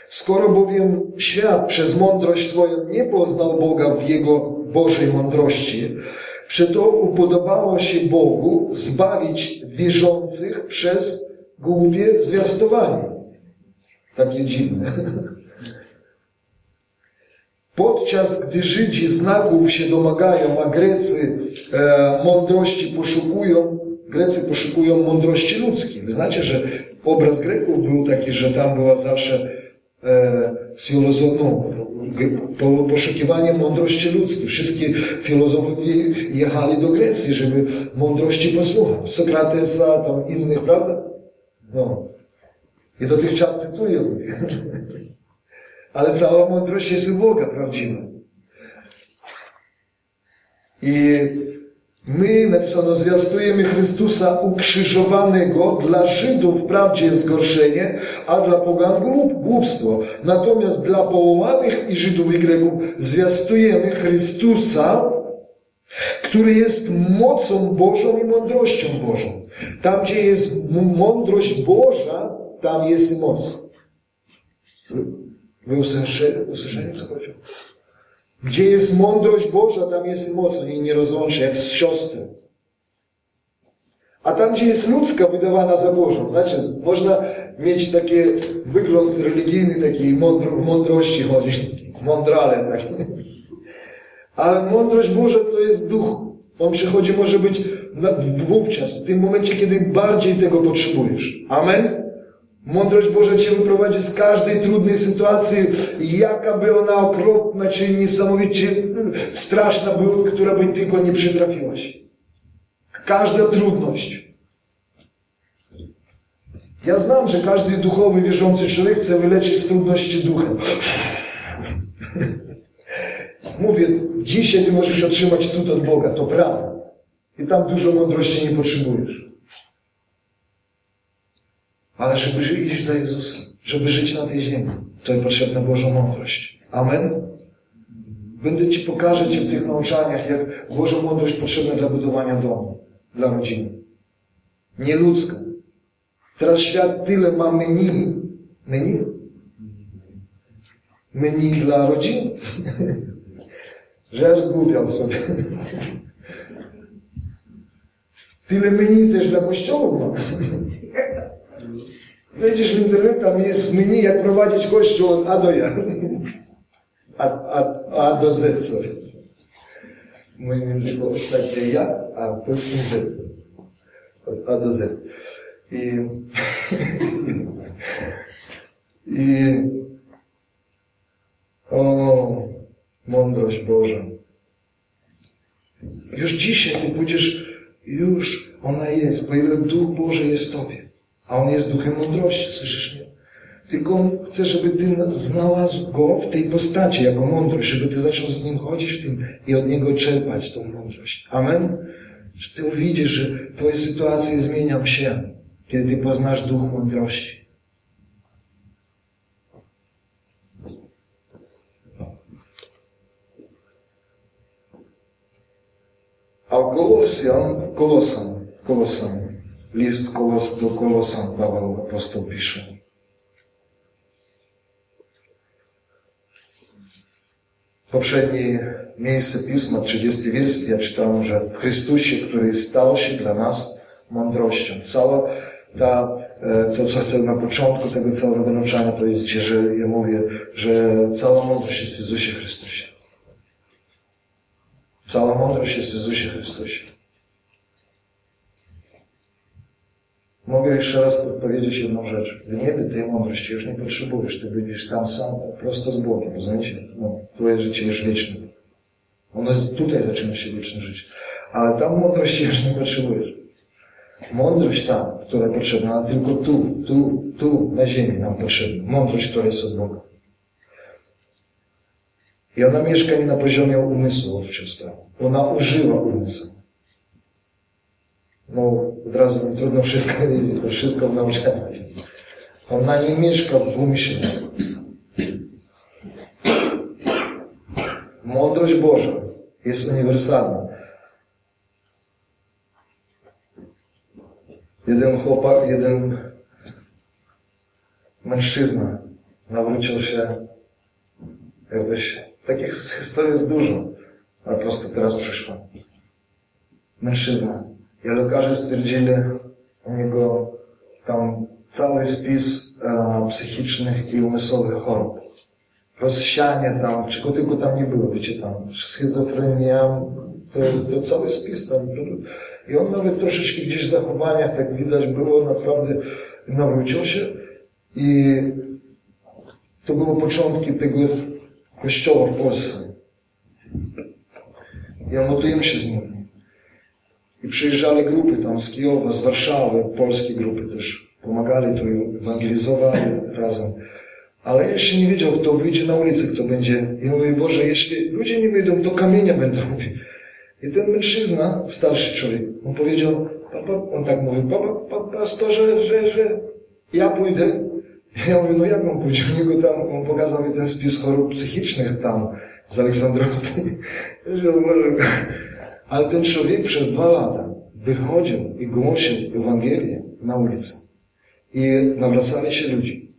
Skoro bowiem świat przez mądrość swoją nie poznał Boga w Jego Bożej mądrości, przeto upodobało się Bogu zbawić wierzących przez głupie zwiastowanie. Takie dziwne. Podczas gdy Żydzi znaków się domagają, a Grecy e, mądrości poszukują, Grecy poszukują mądrości ludzkiej. Wy znacie, że obraz Greków był taki, że tam była zawsze e, z filozofą, no, poszukiwanie mądrości ludzkiej. Wszystkie filozofowie jechali do Grecji, żeby mądrości posłuchać. Sokratesa, tam innych, prawda? No. I dotychczas cytuję. Ale cała mądrość jest u Boga prawdziwa. I my, napisano, zwiastujemy Chrystusa ukrzyżowanego. Dla Żydów wprawdzie zgorszenie, a dla pogan głupstwo. Natomiast dla powołanych i Żydów i Greków zwiastujemy Chrystusa, który jest mocą Bożą i mądrością Bożą. Tam, gdzie jest mądrość Boża, tam jest moc. Wy usłyszeli, co powiedział? Gdzie jest mądrość Boża, tam jest i moc. Oni nie rozłączy, jak z siostrą. A tam, gdzie jest ludzka wydawana za Bożą, znaczy, można mieć taki wygląd religijny, taki mądro, mądrości chodzić, mądrale taki. Ale mądrość Boża to jest duch. On przychodzi może być wówczas, w tym momencie, kiedy bardziej tego potrzebujesz. Amen? Mądrość Boża Cię wyprowadzi z każdej trudnej sytuacji, jaka by ona okropna, czy niesamowicie straszna była, która by tylko nie przytrafiłaś. Każda trudność. Ja znam, że każdy duchowy, wierzący człowiek chce wyleczyć z trudności duchem. Mówię, dzisiaj Ty możesz otrzymać cud od Boga, to prawda. I tam dużo mądrości nie potrzebujesz. Ale żeby iść za Jezusem, żeby żyć na tej ziemi, to jest potrzebna Boża mądrość. Amen? Będę Ci pokażę Ci w tych nauczaniach, jak Boża mądrość potrzebna dla budowania domu, dla rodziny. Nieludzka. Teraz świat tyle ma menu. Menu? Menu dla rodzin? że aż zgubiał sobie. Tyle menu też dla kościołów ma. Wejdziesz w internet, tam jest menu, jak prowadzić kościół od A do Ja. A, a, a do Z, sorry. W moim języku ostatnie ja, a w polskim Z. Od A do Z. I, i o, mądrość Boża. Już dzisiaj Ty pójdziesz, już ona jest, bo ile Duch Boży jest w Tobie. A On jest duchem mądrości, słyszysz mnie? Tylko On chce, żeby Ty znalazł Go w tej postaci, jako mądrość, żeby Ty zaczął z Nim chodzić w tym i od Niego czerpać tą mądrość. Amen? Że Ty uwidzisz, że Twoje sytuacje zmienią się, kiedy Ty poznasz duch mądrości. A Kolosjan, Kolosan, Kolosan, List kolos, do Kolosan Paweł apostoł pisze. Poprzednie miejsce Pisma, 30 wiersz, ja czytałem, że w Chrystusie, który stał się dla nas mądrością. Cała ta, e, to co chcę na początku tego całego nauczania powiedzieć, że ja mówię, że cała mądrość jest w Jezusie Chrystusie. Cała mądrość jest w Jezusie Chrystusie. Mogę jeszcze raz powiedzieć jedną rzecz. Niebie tej mądrości już nie potrzebujesz. Ty będziesz tam sam, prosto z Bogiem, rozumiecie? No, twoje życie jest wieczne. Ono tutaj zaczyna się wieczne życie. Ale tam mądrości już nie potrzebujesz. Mądrość tam, która potrzebna, tylko tu, tu, tu, na ziemi nam potrzebna. Mądrość, która jest od Boga. I ona mieszka nie na poziomie umysłu, w sprawę. Ona używa umysłu. No, od razu mi trudno wszystko to wszystko w nauczaniu. Ona nie mieszka w umyśle. Mądrość Boża jest uniwersalna. Jeden chłopak, jeden mężczyzna nawrócił się jakbyś, takich historii jest dużo, ale prosto teraz przyszła. Mężczyzna. I lekarze stwierdzili u niego tam cały spis e, psychicznych i umysłowych chorób. Rozsianie tam, czego tylko tam nie było, wiecie, tam schizofrenia, to, to cały spis tam. I on nawet troszeczkę gdzieś w zachowaniach, tak widać było, naprawdę nawrócił się i to było początki tego kościoła w Polsce. Ja modliłem się z nimi. I przyjeżdżali grupy tam z Kijowa, z Warszawy, polskie grupy też pomagali tu, ewangelizowali razem. Ale ja jeszcze nie wiedział, kto wyjdzie na ulicę, kto będzie. I mówię, Boże, jeśli ludzie nie wyjdą, to kamienia będą. I ten mężczyzna, starszy człowiek, on powiedział, papa, on tak mówi, papa, papa pastorze, że, że ja pójdę. Ja mówię, no jak on pójdzie? Niego tam, on pokazał mi ten spis chorób psychicznych tam z Aleksandrowskiej. Ale ten człowiek przez dwa lata wychodził i głosił Ewangelię na ulicy. I nawracali się ludzi.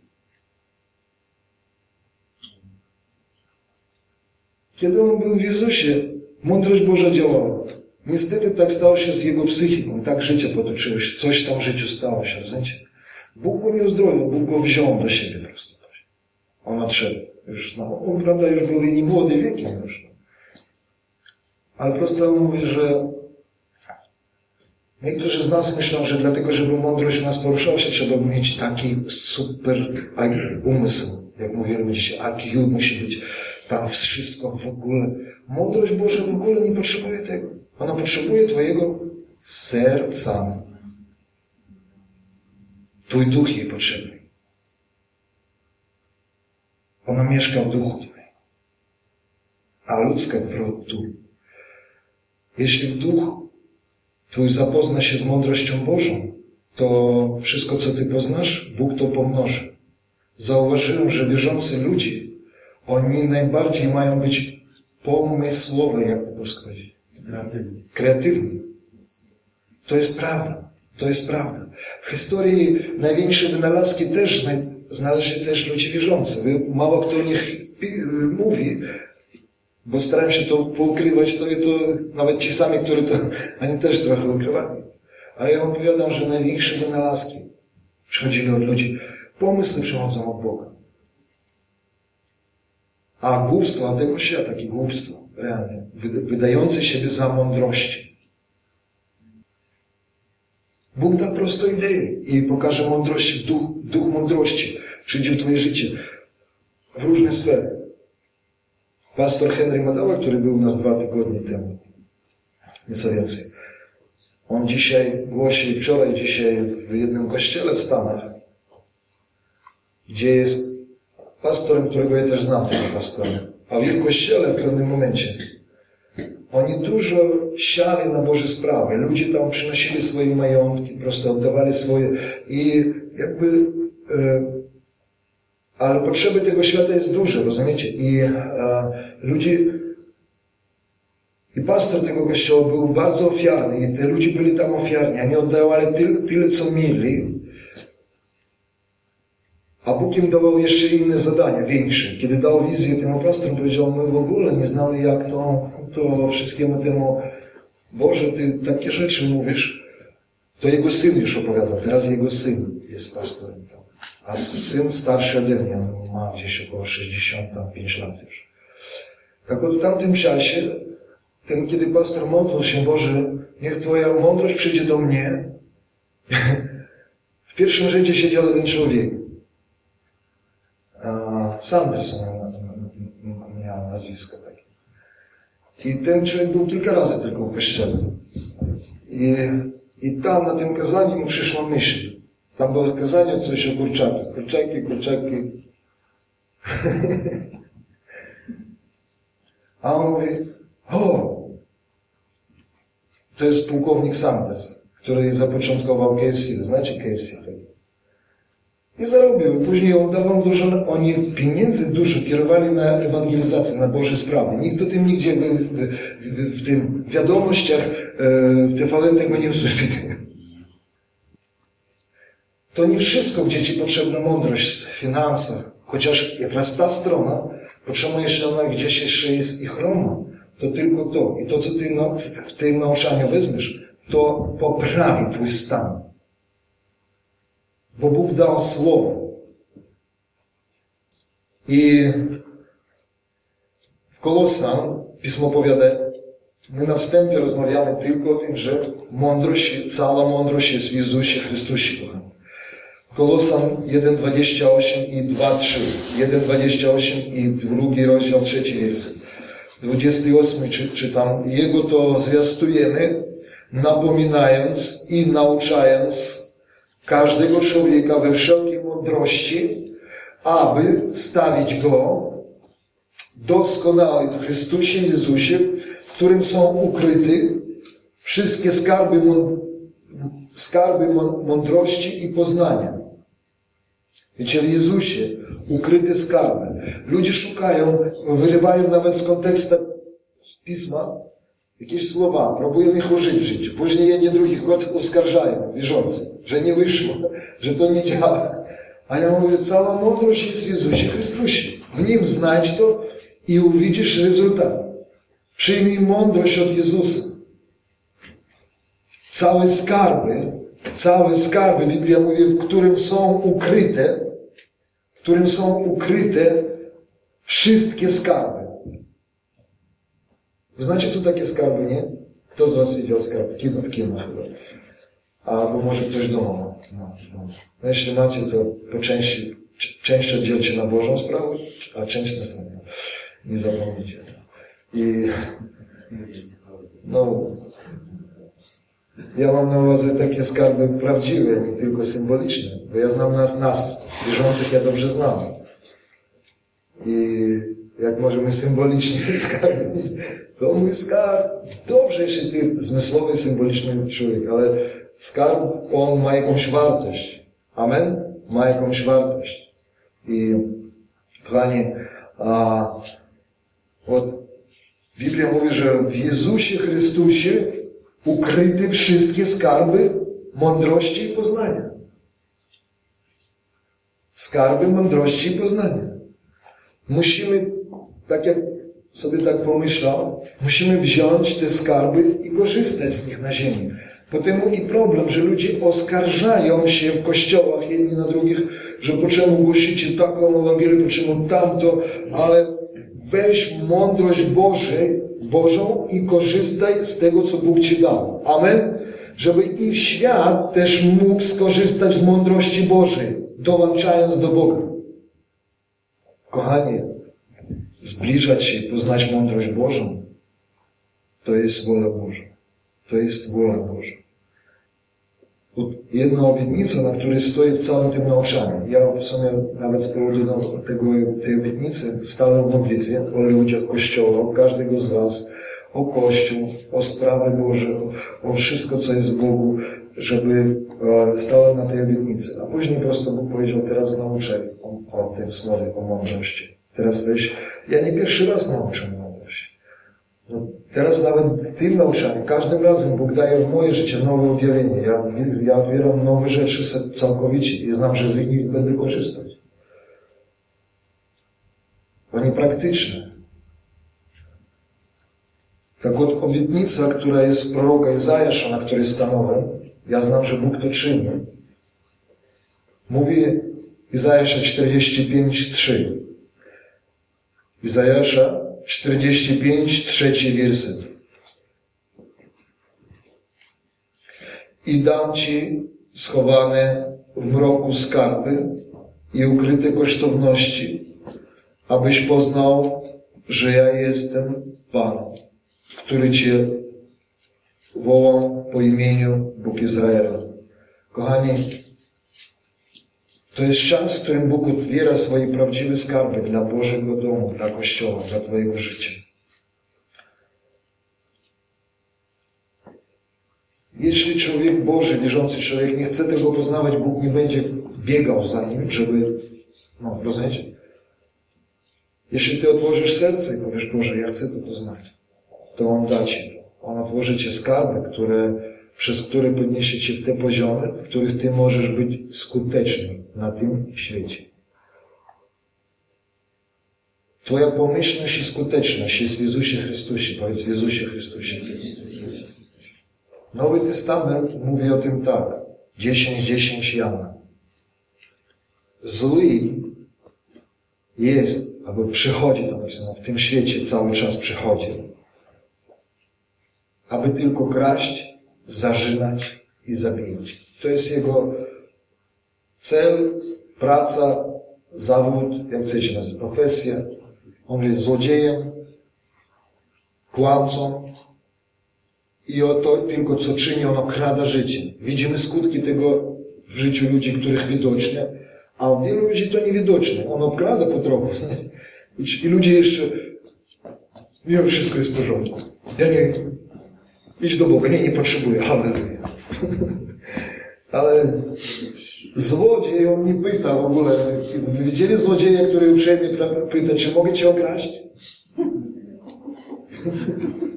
Kiedy on był w Jezusie, mądrość Boża działała. Niestety tak stało się z jego psychiką, tak życie potoczyło się, coś tam w życiu stało się, rozumiecie? Bóg go nie uzdrowił, Bóg go wziął do siebie prosto. On odszedł. Już, no, on, prawda, już był i nie młody wiekiem już. Ale prosto on mówi, że niektórzy z nas myślą, że dlatego, żeby mądrość nas poruszała się, trzeba mieć taki super umysł. Jak mówimy dzisiaj, IQ musi być tam wszystko w ogóle. Mądrość Boża w ogóle nie potrzebuje tego. Ona potrzebuje Twojego serca. Twój duch jej potrzebny. Ona mieszka w duchu Twoim. A ludzka w tu. Jeśli duch Twój zapozna się z mądrością Bożą, to wszystko, co Ty poznasz, Bóg to pomnoży. Zauważyłem, że wierzący ludzie, oni najbardziej mają być pomysłowe, jak po polsku. Kreatywni. Kreatywni. To jest prawda. To jest prawda. W historii największe wynalazki też znaleźli też ludzie wierzący. Mało kto o nich mówi, bo staram się to poukrywać, to, to nawet ci sami, którzy to, oni też trochę ukrywali. Ale ja opowiadam, że największe wynalazki przychodzili od ludzi. Pomysły przychodzą od Boga. A głupstwo tego świata, takie głupstwo, realnie, wydające siebie za mądrości. Bóg da prosto ideę i pokaże mądrość, duch, duch mądrości. Przyjdzie w Twoje życie w różne sfery. Pastor Henry Madała, który był u nas dwa tygodnie temu, nieco więcej, on dzisiaj głosi, wczoraj dzisiaj w jednym kościele w Stanach, gdzie jest pastorem, którego ja też znam, tego pastora. A w ich kościele w pewnym momencie oni dużo siali na Boże sprawy. Ludzie tam przynosili swoje majątki, po prostu oddawali swoje i jakby e, ale potrzeby tego świata jest duże, rozumiecie? I e, ludzie i pastor tego kościoła był bardzo ofiarny i te ludzie byli tam ofiarni. Oni oddawali tyle, tyle co mieli, a Bóg im dawał jeszcze inne zadania, większe. Kiedy dał wizję temu pastorom, powiedział, my w ogóle nie znamy jak to, to wszystkiemu temu, Boże, Ty takie rzeczy mówisz. To jego syn już opowiadał, teraz jego syn jest pastorem tam. A syn starszy ode mnie, on ma gdzieś około 65 lat już. Tak od tamtym czasie, ten kiedy pastor modlił się, Boże, niech Twoja mądrość przyjdzie do mnie. w pierwszym rzędzie siedział ten człowiek. Sanderson miał nazwisko takie. I ten człowiek był kilka razy tylko w kościele. I, I tam na tym kazaniu mu przyszła myśl. Tam było kazanie coś o kurczakach. Kurczaki, kurczaki. A on mówi, o, to jest pułkownik Sanders, który zapoczątkował KFC. Znacie KFC? Tak? I zarobił. Później on dawał dużo, oni pieniędzy dużo kierowali na ewangelizację, na Boże sprawy. Nikt o tym nigdzie w, w, w, w tym wiadomościach e, w TVN tego nie usłyszy. To nie wszystko, gdzie Ci potrzebna mądrość w finansach. Chociaż jak ta strona, potrzebujesz ona gdzieś jeszcze jest i chroma. To tylko to. I to, co Ty no, w tym nauczaniu wezmiesz, to poprawi Twój stan. Bo Bóg dał Słowo. I w Kolosan Pismo powiada, my na wstępie rozmawiamy tylko o tym, że mądrość, cała mądrość jest w Jezusie Chrystusie. Kolosan 1,28 i 2,3. 1,28 i drugi rozdział, trzeci werset. 28 czy, czytam. Jego to zwiastujemy, napominając i nauczając każdego człowieka we wszelkiej mądrości, aby stawić go doskonały w Chrystusie Jezusie, w którym są ukryte wszystkie skarby mądrości i poznania. Wiecie, w Jezusie ukryte skarby. Ludzie szukają, wyrywają nawet z kontekstu Pisma jakieś słowa, próbują ich użyć w życiu. Później jedni drugich oskarżają, wierzący, że nie wyszło, że to nie działa. A ja mówię, cała mądrość jest w Jezusie Chrystusie. W Nim znajdź to i uwidzisz rezultat. Przyjmij mądrość od Jezusa. Całe skarby, całe skarby, Biblia mówi, w którym są ukryte, w którym są ukryte wszystkie skarby. Znacie, co takie skarby, nie? Kto z Was widział skarby? Kino, w kino chyba. Albo może ktoś doma ma. No, no. no jeśli macie, to po części, część oddzielcie na Bożą sprawę, a część na samą. Nie zapomnijcie. I no, ja mam na uwadze takie skarby prawdziwe, nie tylko symboliczne, bo ja znam nas, nas, wierzących ja dobrze znam. I jak możemy symbolicznie skarbić, to mój skarb, dobrze jeśli ty zmysłowy, symboliczny człowiek, ale skarb, on ma jakąś wartość. Amen? Ma jakąś wartość. I kochani, a, od, Biblia mówi, że w Jezusie Chrystusie ukryte wszystkie skarby mądrości i poznania. Skarby mądrości i poznania. Musimy, tak jak sobie tak pomyślał, musimy wziąć te skarby i korzystać z nich na ziemi. Potem i problem, że ludzie oskarżają się w kościołach jedni na drugich, że po czemu głosicie taką Ewangelię, po czemu tamto, ale weź mądrość Bożej, Bożą i korzystaj z tego, co Bóg Ci dał. Amen? Żeby i świat też mógł skorzystać z mądrości Bożej, dołączając do Boga. Kochanie, zbliżać się poznać mądrość Bożą, to jest wola Boża. To jest wola Boża. Jedna obietnica, na której stoi w całym tym nauczaniu. Ja w sumie nawet z powodu tego, tej obietnicy stałem w modlitwie o ludziach Kościoła, o każdego z Was, o Kościół, o sprawy Boże, o, wszystko, co jest w Bogu, żeby stałem na tej obietnicy. A później po prostu Bóg powiedział, teraz nauczę o, o tym słowie, o mądrości. Teraz weź, ja nie pierwszy raz nauczę mądrości. No, teraz nawet w tym nauczaniu, każdym razem Bóg daje w moje życie nowe objawienie. Ja, ja odbieram nowe rzeczy całkowicie i znam, że z nich będę korzystać. Oni praktyczne. Tak od obietnica, która jest proroka Izajasza, na której stanąłem, ja znam, że Bóg to czyni. Mówi Izajasza 45:3. Izajasza 45, trzeci wierset. I dam Ci schowane w mroku skarby i ukryte kosztowności, abyś poznał, że ja jestem Pan, który Cię wołam po imieniu Bóg Izraela. Kochani, to jest czas, w którym Bóg otwiera swoje prawdziwe skarby dla Bożego domu, dla Kościoła, dla Twojego życia. Jeśli człowiek Boży, wierzący człowiek nie chce tego poznawać, Bóg nie będzie biegał za nim, żeby, no, rozumiecie? Jeśli ty otworzysz serce i powiesz, Boże, ja chcę to poznać, to On da ci to. On otworzy ci skarby, które, przez które podniesie cię w te poziomy, w których ty możesz być skuteczny na tym świecie. Twoja pomyślność i skuteczność jest w Jezusie Chrystusie. Powiedz w Jezusie Chrystusie. Nowy Testament mówi o tym tak. 10, 10 Jana. Zły jest, albo przychodzi tam napisano, w tym świecie cały czas przychodzi, aby tylko kraść, zażynać i zabijać. To jest jego cel, praca, zawód, jak chcecie nazwać, profesja. On jest złodziejem, kłamcą i o to tylko co czyni, on okrada życie. Widzimy skutki tego w życiu ludzi, których widoczne, a u wielu ludzi to niewidoczne. On okrada po trochu. I ludzie jeszcze, nie, wszystko jest w porządku. Ja nie, idź do Boga, nie, nie potrzebuję, halleluja. Ale złodziej, on nie pyta w ogóle. Widzieli złodzieja, który uprzejmie pyta, czy mogę cię okraść?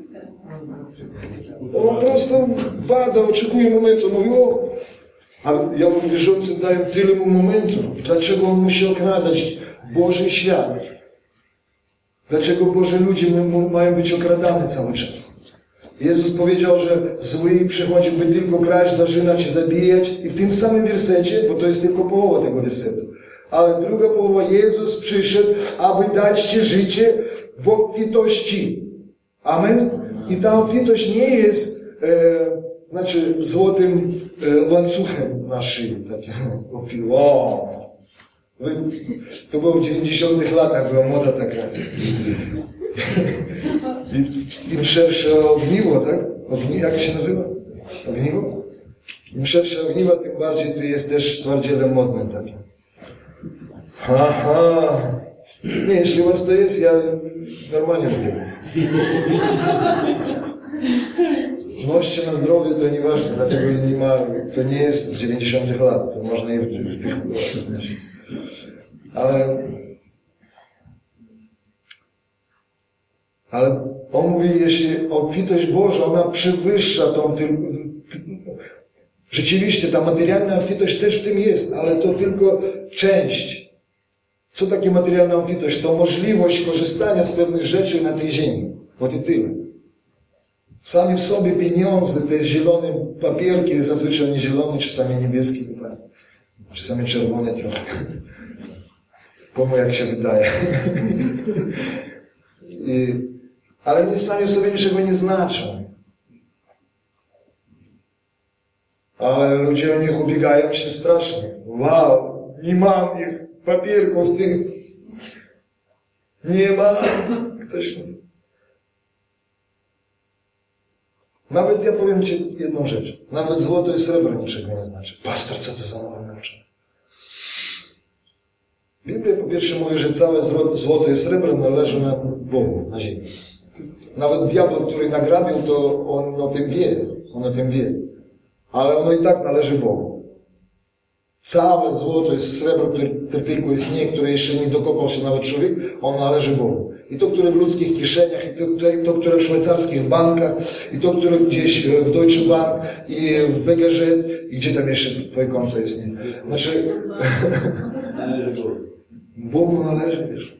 On prosto bada, oczekuje momentu. Mówi, o, a ja mu wierzący daję tyle mu momentów. Dlaczego on musi okradać Boży świat? Dlaczego Boże ludzie mają być okradane cały czas? Jezus powiedział, że zły przychodzi, by tylko kraść, zażynać zabijać. I w tym samym wersecie, bo to jest tylko połowa tego wersetu, ale druga połowa, Jezus przyszedł, aby dać Ci życie w obfitości. Amen? I ta obfitość nie jest, e, znaczy, złotym e, łańcuchem na szyi. Taki, wow. To było w 90 latach, była moda taka. Im szersze ogniwo, tak? Ogni, jak się nazywa? Ogniwo? Im szersze ogniwo, tym bardziej ty jesteś twardzielem modnym takim. Ha, ha. Nie, jeśli u was to jest, ja normalnie robię. Noście na zdrowie to nieważne, dlatego nie ma, to nie jest z 90 lat, to można i w tych ale Ale on mówi, jeśli obfitość Boża, ona przewyższa tą, Rzeczywiście ta materialna obfitość też w tym jest, ale to tylko część. Co takie materialna obfitość? To możliwość korzystania z pewnych rzeczy na tej ziemi. Od tyle. Sami w sobie pieniądze, te zielone papierki, zazwyczaj nie zielone, czasami niebieskie, czasami czerwone trochę. Komu jak się wydaje. I ale nie sami sobie niczego nie znaczą. Ale ludzie o nich ubiegają się strasznie. Wow, nie mam ich papierków tych. Nie ma. Ktoś Nawet ja powiem Ci jedną rzecz. Nawet złoto i srebro niczego nie znaczy. Pastor, co to za nowe nauczanie? Biblia po pierwsze mówi, że całe złoto i srebro należy na Bogu, na ziemi. Nawet diabeł, który nagrabił, to on o tym wie. On o tym wie. Ale ono i tak należy Bogu. Całe złoto i srebro, które tylko istnieje, które jeszcze nie dokopał się nawet człowiek, on należy Bogu. I to, które w ludzkich kieszeniach, i to, to, które w szwajcarskich bankach, i to, które gdzieś w Deutsche Bank, i w BGŻ, i gdzie tam jeszcze twoje konto jest, nie? Znaczy... Należy Bogu. Bogu należy, wiesz.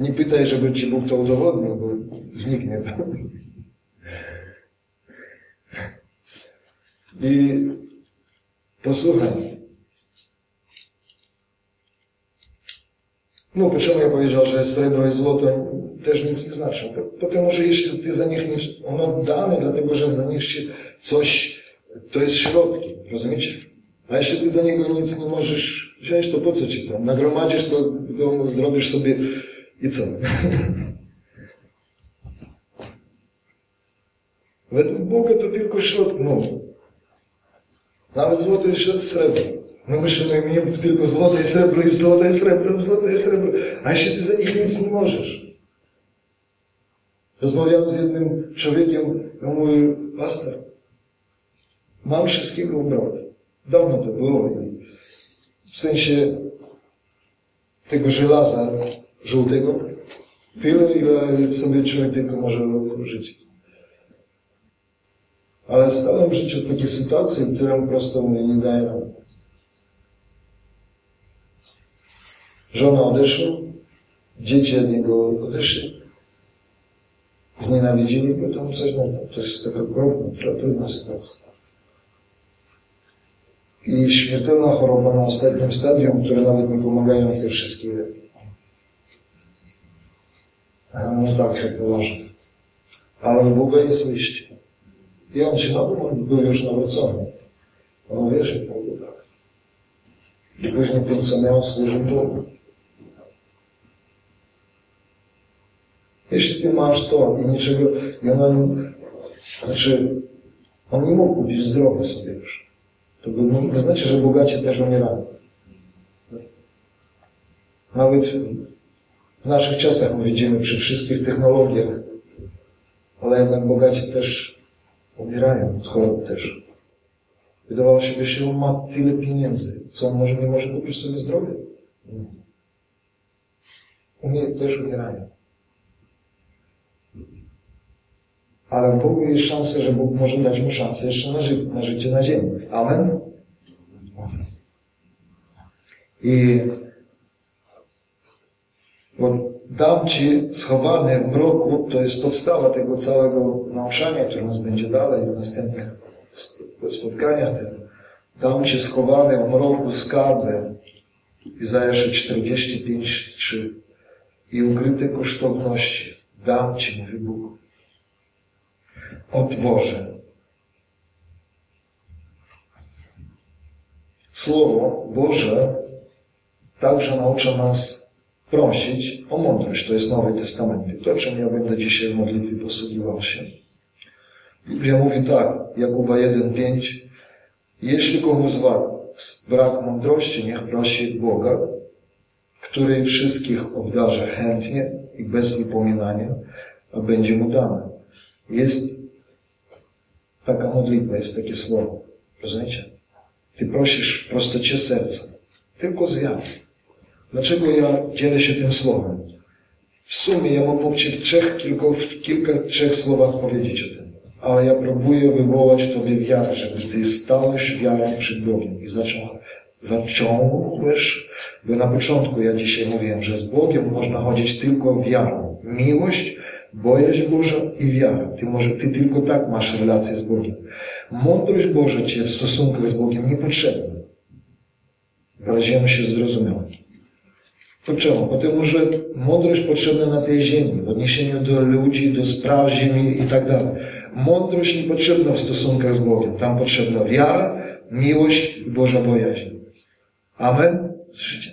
Nie pytaj, żeby Ci Bóg to udowodnił, bo zniknie to. I posłuchaj. No, czemu ja powiedział, że srebro i złoto też nic nie znaczą? Potem może jeśli Ty za nich nie... Ono dane, dlatego że za nich się coś... To jest środki, rozumiecie? A jeśli Ty za niego nic nie możesz wziąć, to po co Ci to? Nagromadzisz to zrobisz sobie i co? Według Boga to tylko środki. No. Nawet złoto jest srebro. My myślimy, nie tylko złoto i srebro, i złoto i srebro, złoto i srebro. A jeśli Ty za nich nic nie możesz, Rozmawiałem z jednym człowiekiem, on mówi, pastor, mam wszystkiego obrot. Dawno to było i w sensie tego żelaza żółtego, tyle, ile sobie człowiek tylko może użyć. Ale stałem w życiu takie sytuacje, które po prostu mnie nie dają. Żona odeszła, dzieci od niego odeszli. Znienawidzili go tam coś na to. To jest taka okropna, trudna sytuacja. I śmiertelna choroba na ostatnim stadium, które nawet nie pomagają te wszystkie. Tak się poważnie. Ale u Boga jest wyjście. I on się on był już nawrócony. On wierzył Bogu, tak. I później tym, co miał, służył Bogu. Jeśli ty masz to i niczego, i on, znaczy, on nie mógł kupić zdrowia sobie już. To by, to znaczy, że bogaci też umierają. Nawet w naszych czasach my widzimy przy wszystkich technologiach, ale jednak bogaci też umierają od chorób też. Wydawało się, że on ma tyle pieniędzy, co on może nie może kupić sobie zdrowie. Umie, też umierają. Ale Bogu jest szansa, że Bóg może dać mu szansę jeszcze na, ży na życie na ziemi. Amen? I bo dam Ci schowany w mroku, to jest podstawa tego całego nauczania, które nas będzie dalej w następnych spotkaniach. Dam Ci schowany w mroku skarby, Izajasza 45, 3 i ukryte kosztowności dam Ci, mówi Bóg otworzę. Słowo Boże także naucza nas prosić o mądrość. To jest Nowy Testament. To, czym ja będę dzisiaj w modlitwie posługiwał się. Biblia mówi tak, Jakuba 1,5 Jeśli komu z brak mądrości, niech prosi Boga, który wszystkich obdarza chętnie i bez wypominania, a będzie mu dane. Jest taka modlitwa, jest takie słowo. Rozumiecie? Ty prosisz w prostocie serca. Tylko z wiarą. Dlaczego ja dzielę się tym słowem? W sumie ja Ci w trzech, kilka, w kilka, trzech słowach powiedzieć o tym. Ale ja próbuję wywołać Tobie wiarę, żeby Ty stałeś wiarą przed Bogiem i zaczął, zaciągłeś, bo na początku ja dzisiaj mówiłem, że z Bogiem można chodzić tylko wiarą. Miłość Bojaźń Boża i wiara. Ty, może, ty tylko tak masz relację z Bogiem. Mądrość Boża Cię w stosunkach z Bogiem nie potrzebna. Wyraziłem się zrozumiałe. Dlaczego? Потому że mądrość potrzebna na tej ziemi, w odniesieniu do ludzi, do spraw ziemi i tak dalej. Mądrość nie potrzebna w stosunkach z Bogiem. Tam potrzebna wiara, miłość i Boża bojaźń. Amen? Słyszycie?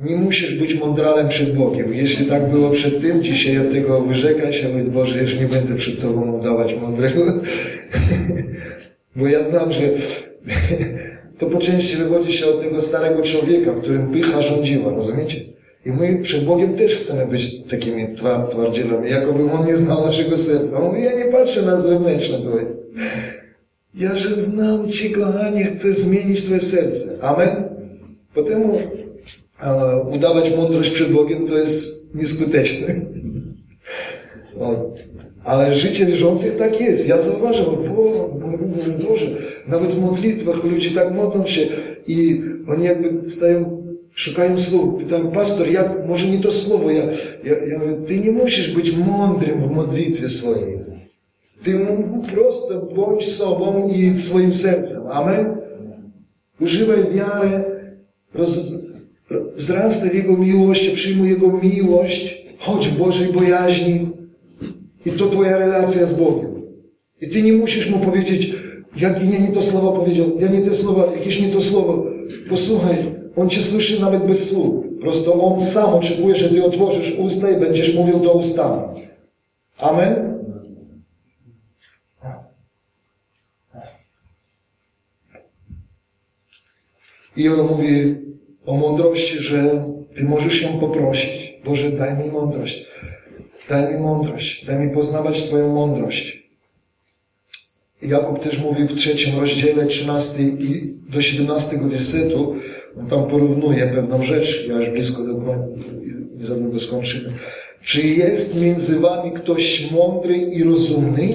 Nie musisz być mądralem przed Bogiem. Jeśli tak było przed tym, dzisiaj od tego wyrzekaj się, mówiąc, Boże, już nie będę przed Tobą udawać mądrego. Bo ja znam, że to po części wywodzi się od tego starego człowieka, którym pycha rządziła, rozumiecie? I my przed Bogiem też chcemy być takimi twardzielami, jakoby On nie znał naszego serca. On mówi, ja nie patrzę na zewnętrzne Twoje. Ja, że znam Cię, kochanie, chcę zmienić Twoje serce. Amen? Potem udawać mądrość przed Bogiem to jest nieskuteczne. Ale życie wierzących tak jest. Ja zauważam, bo, Boże, nawet w modlitwach ludzie tak modlą się i oni jakby stają, szukają słów. Pytają, pastor, jak, może nie to słowo. Ja, ja, ja mówię, ty nie musisz być mądrym w modlitwie swojej. Ty po prostu bądź sobą i swoim sercem. Amen? Używaj wiary, roz, wzrasta w Jego miłości, przyjmuj Jego miłość, chodź w Bożej bojaźni i to Twoja relacja z Bogiem. I Ty nie musisz Mu powiedzieć, ja nie to słowo powiedział, ja nie te słowa, jakieś nie to słowo. Posłuchaj, On Cię słyszy nawet bez słów. Prosto On sam oczekuje, że Ty otworzysz usta i będziesz mówił to ustami. Amen? I on mówi, o mądrości, że Ty możesz ją poprosić. Boże, daj mi mądrość. Daj mi mądrość, daj mi poznawać Twoją mądrość. Jakub też mówił w trzecim rozdziale, 13 i do 17 wersetu, on tam porównuje pewną rzecz, ja już blisko do nie za długo skończymy. Czy jest między wami ktoś mądry i rozumny?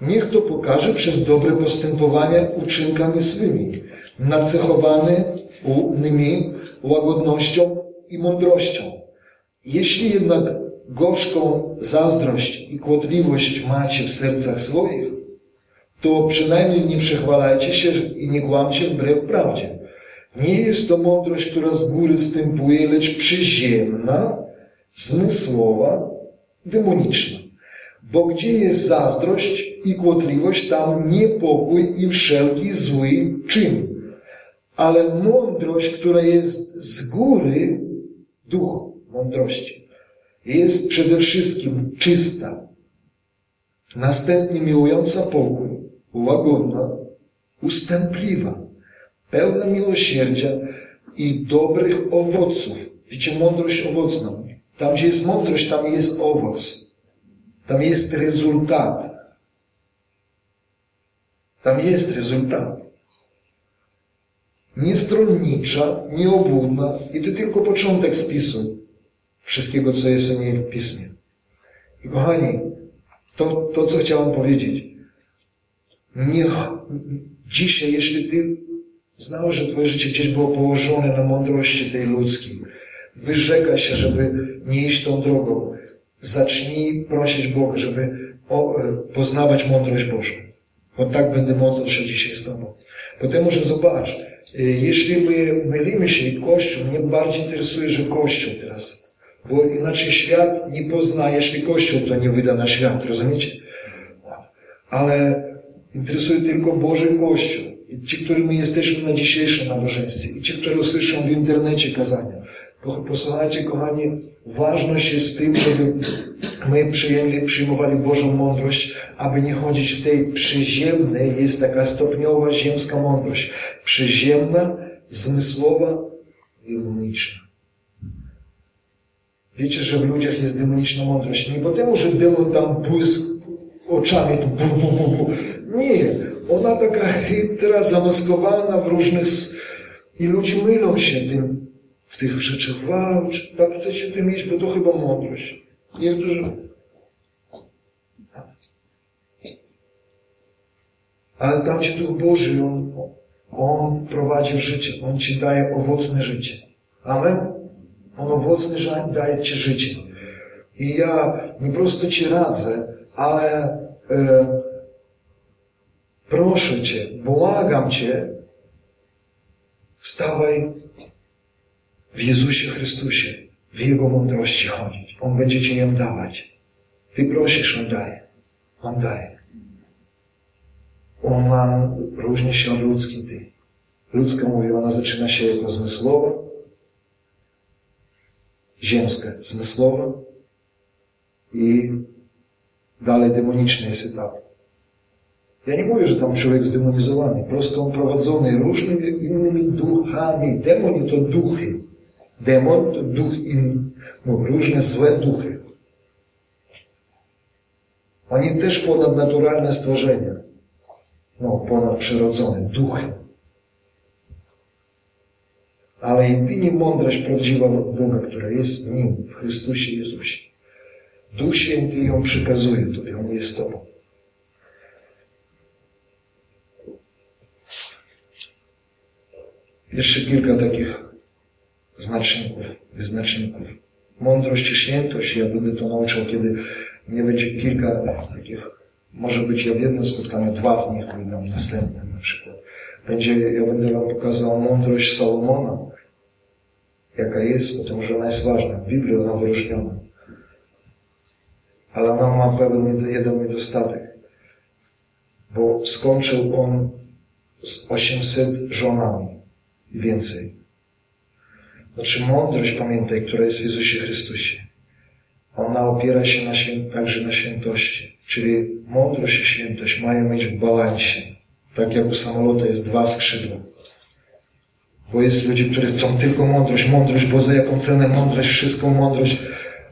Niech to pokaże przez dobre postępowanie uczynkami swymi, nacechowany łagodnością i mądrością. Jeśli jednak gorzką zazdrość i kłodliwość macie w sercach swoich, to przynajmniej nie przechwalajcie się i nie kłamcie wbrew prawdzie. Nie jest to mądrość, która z góry stępuje, lecz przyziemna, zmysłowa, demoniczna. Bo gdzie jest zazdrość i kłopotliwość, tam niepokój i wszelki zły czyn. Ale mądrość, która jest z góry, duch mądrości, jest przede wszystkim czysta, następnie miłująca pokój, łagodna, ustępliwa, pełna miłosierdzia i dobrych owoców. Widzicie, mądrość owocna. Tam, gdzie jest mądrość, tam jest owoc. Tam jest rezultat. Tam jest rezultat. Niestronnicza, nieobłudna i to tylko początek spisu wszystkiego, co jest o niej w Pismie. I kochani, to, to co chciałem powiedzieć. Niech dzisiaj, jeśli Ty znałeś, że Twoje życie gdzieś było położone na mądrości tej ludzkiej, wyrzeka się, żeby nie iść tą drogą. Zacznij prosić Boga, żeby e, poznawać mądrość Bożą. Bo tak będę modlił się dzisiaj z Tobą. Potem że zobacz, e, jeśli my mylimy się i Kościół, mnie bardziej interesuje, że Kościół teraz. Bo inaczej świat nie pozna, jeśli Kościół to nie wyda na świat, rozumiecie? Ale interesuje tylko Boży Kościół. I ci, którymi jesteśmy na dzisiejszym nabożeństwie. I ci, którzy słyszą w internecie kazania. Posłuchajcie, kochani, ważność jest w tym, żeby my przyjęli, przyjmowali Bożą mądrość, aby nie chodzić w tej przyziemnej, jest taka stopniowa ziemska mądrość. Przyziemna, zmysłowa, demoniczna. Wiecie, że w ludziach jest demoniczna mądrość. Nie po temu, że demon tam błysk oczami, bu, bu, bu, bu. Nie. Ona taka chytra, zamaskowana w różnych... I ludzie mylą się tym w tych rzeczach. Wow, czy tak chcecie tym mieć, bo to chyba mądrość. Niektórzy... Ale tam Ci Duch Boży, On, On prowadzi życie. On Ci daje owocne życie. Amen? On owocne daje Ci życie. I ja nie prosto Ci radzę, ale e, proszę Cię, błagam Cię, stawaj w Jezusie Chrystusie, w Jego mądrości chodzić. On będzie Ci ją dawać. Ty prosisz, On daje. On daje. On ma, różni się od ludzkiej Ty. Ludzka mówi, ona zaczyna się jako zmysłowa, ziemska zmysłowa i dalej demoniczny jest etap. Ja nie mówię, że tam człowiek zdemonizowany, prosto on prowadzony różnymi innymi duchami. Demoni to duchy. Demon to duch in, no, różne złe duchy. Oni też ponadnaturalne stworzenia. No, ponadprzyrodzone, duchy. Ale jedynie mądrość prawdziwa od Boga, która jest w Nim, w Chrystusie Jezusie. Duch Święty ją przekazuje Tobie, On jest Tobą. Jeszcze kilka takich znaczników, wyznaczników. Mądrość i świętość, ja będę to nauczał, kiedy nie będzie kilka takich, może być ja w jednym spotkaniu dwa z nich pójdą następne na przykład. Będzie, ja będę Wam pokazał mądrość Salomona, jaka jest, bo to może ona jest ważna. W Biblii ona wyróżniona. Ale ona ma pewien jeden niedostatek, bo skończył on z 800 żonami i więcej. Znaczy mądrość, pamiętaj, która jest w Jezusie Chrystusie. Ona opiera się na świę, także na świętości. Czyli mądrość i świętość mają mieć w balansie. Tak jak u samolotu jest dwa skrzydła. Bo jest ludzie, którzy chcą tylko mądrość, mądrość, bo za jaką cenę mądrość, wszystką mądrość,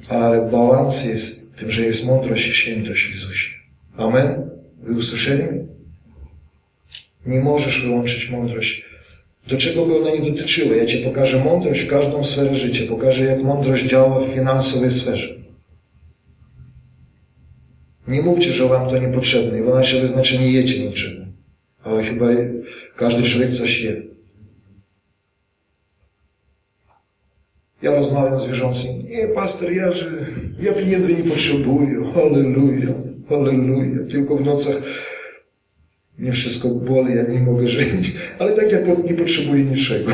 ale balans jest tym, że jest mądrość i świętość w Jezusie. Amen? Wy usłyszeli mnie? Nie możesz wyłączyć mądrość. Do czego by ona nie dotyczyła? Ja Ci pokażę mądrość w każdą sferę życia. Pokażę, jak mądrość działa w finansowej sferze. Nie mówcie, że Wam to niepotrzebne i w naszej wyznaczy nie jecie niczego. Chyba każdy człowiek coś je. Ja rozmawiam z wierzącym. Nie, pastor, ja, że ja pieniędzy nie potrzebuję. Halleluja, halleluja. Tylko w nocach mnie wszystko boli, ja nie mogę żyć. Ale tak ja nie potrzebuję niczego.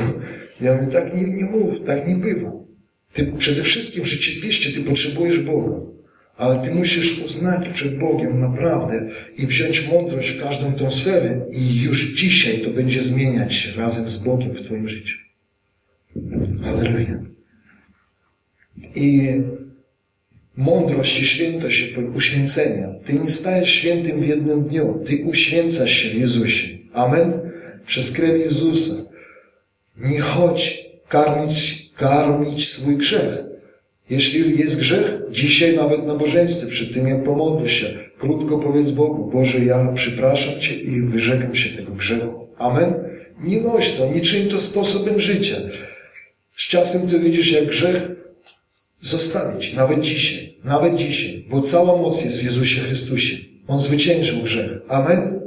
Ja mówię, tak nie, nie mów, tak nie bywa. Ty przede wszystkim rzeczywiście ty potrzebujesz Boga. Ale ty musisz uznać przed Bogiem naprawdę i wziąć mądrość w każdą tą sferę i już dzisiaj to będzie zmieniać się razem z Bogiem w twoim życiu. Halleluja. I mądrość i świętość uświęcenia. Ty nie stajesz świętym w jednym dniu. Ty uświęcasz się w Jezusie. Amen? Przez krew Jezusa. Nie chodź karmić, karmić swój grzech. Jeśli jest grzech, dzisiaj nawet na bożeństwie, przed tym jak pomodlisz się, krótko powiedz Bogu, Boże, ja przepraszam Cię i wyrzekam się tego grzechu. Amen? Nie noś to, nie czyń to sposobem życia. Z czasem Ty widzisz, jak grzech zostawić, nawet dzisiaj, nawet dzisiaj, bo cała moc jest w Jezusie Chrystusie. On zwyciężył grzech. Amen?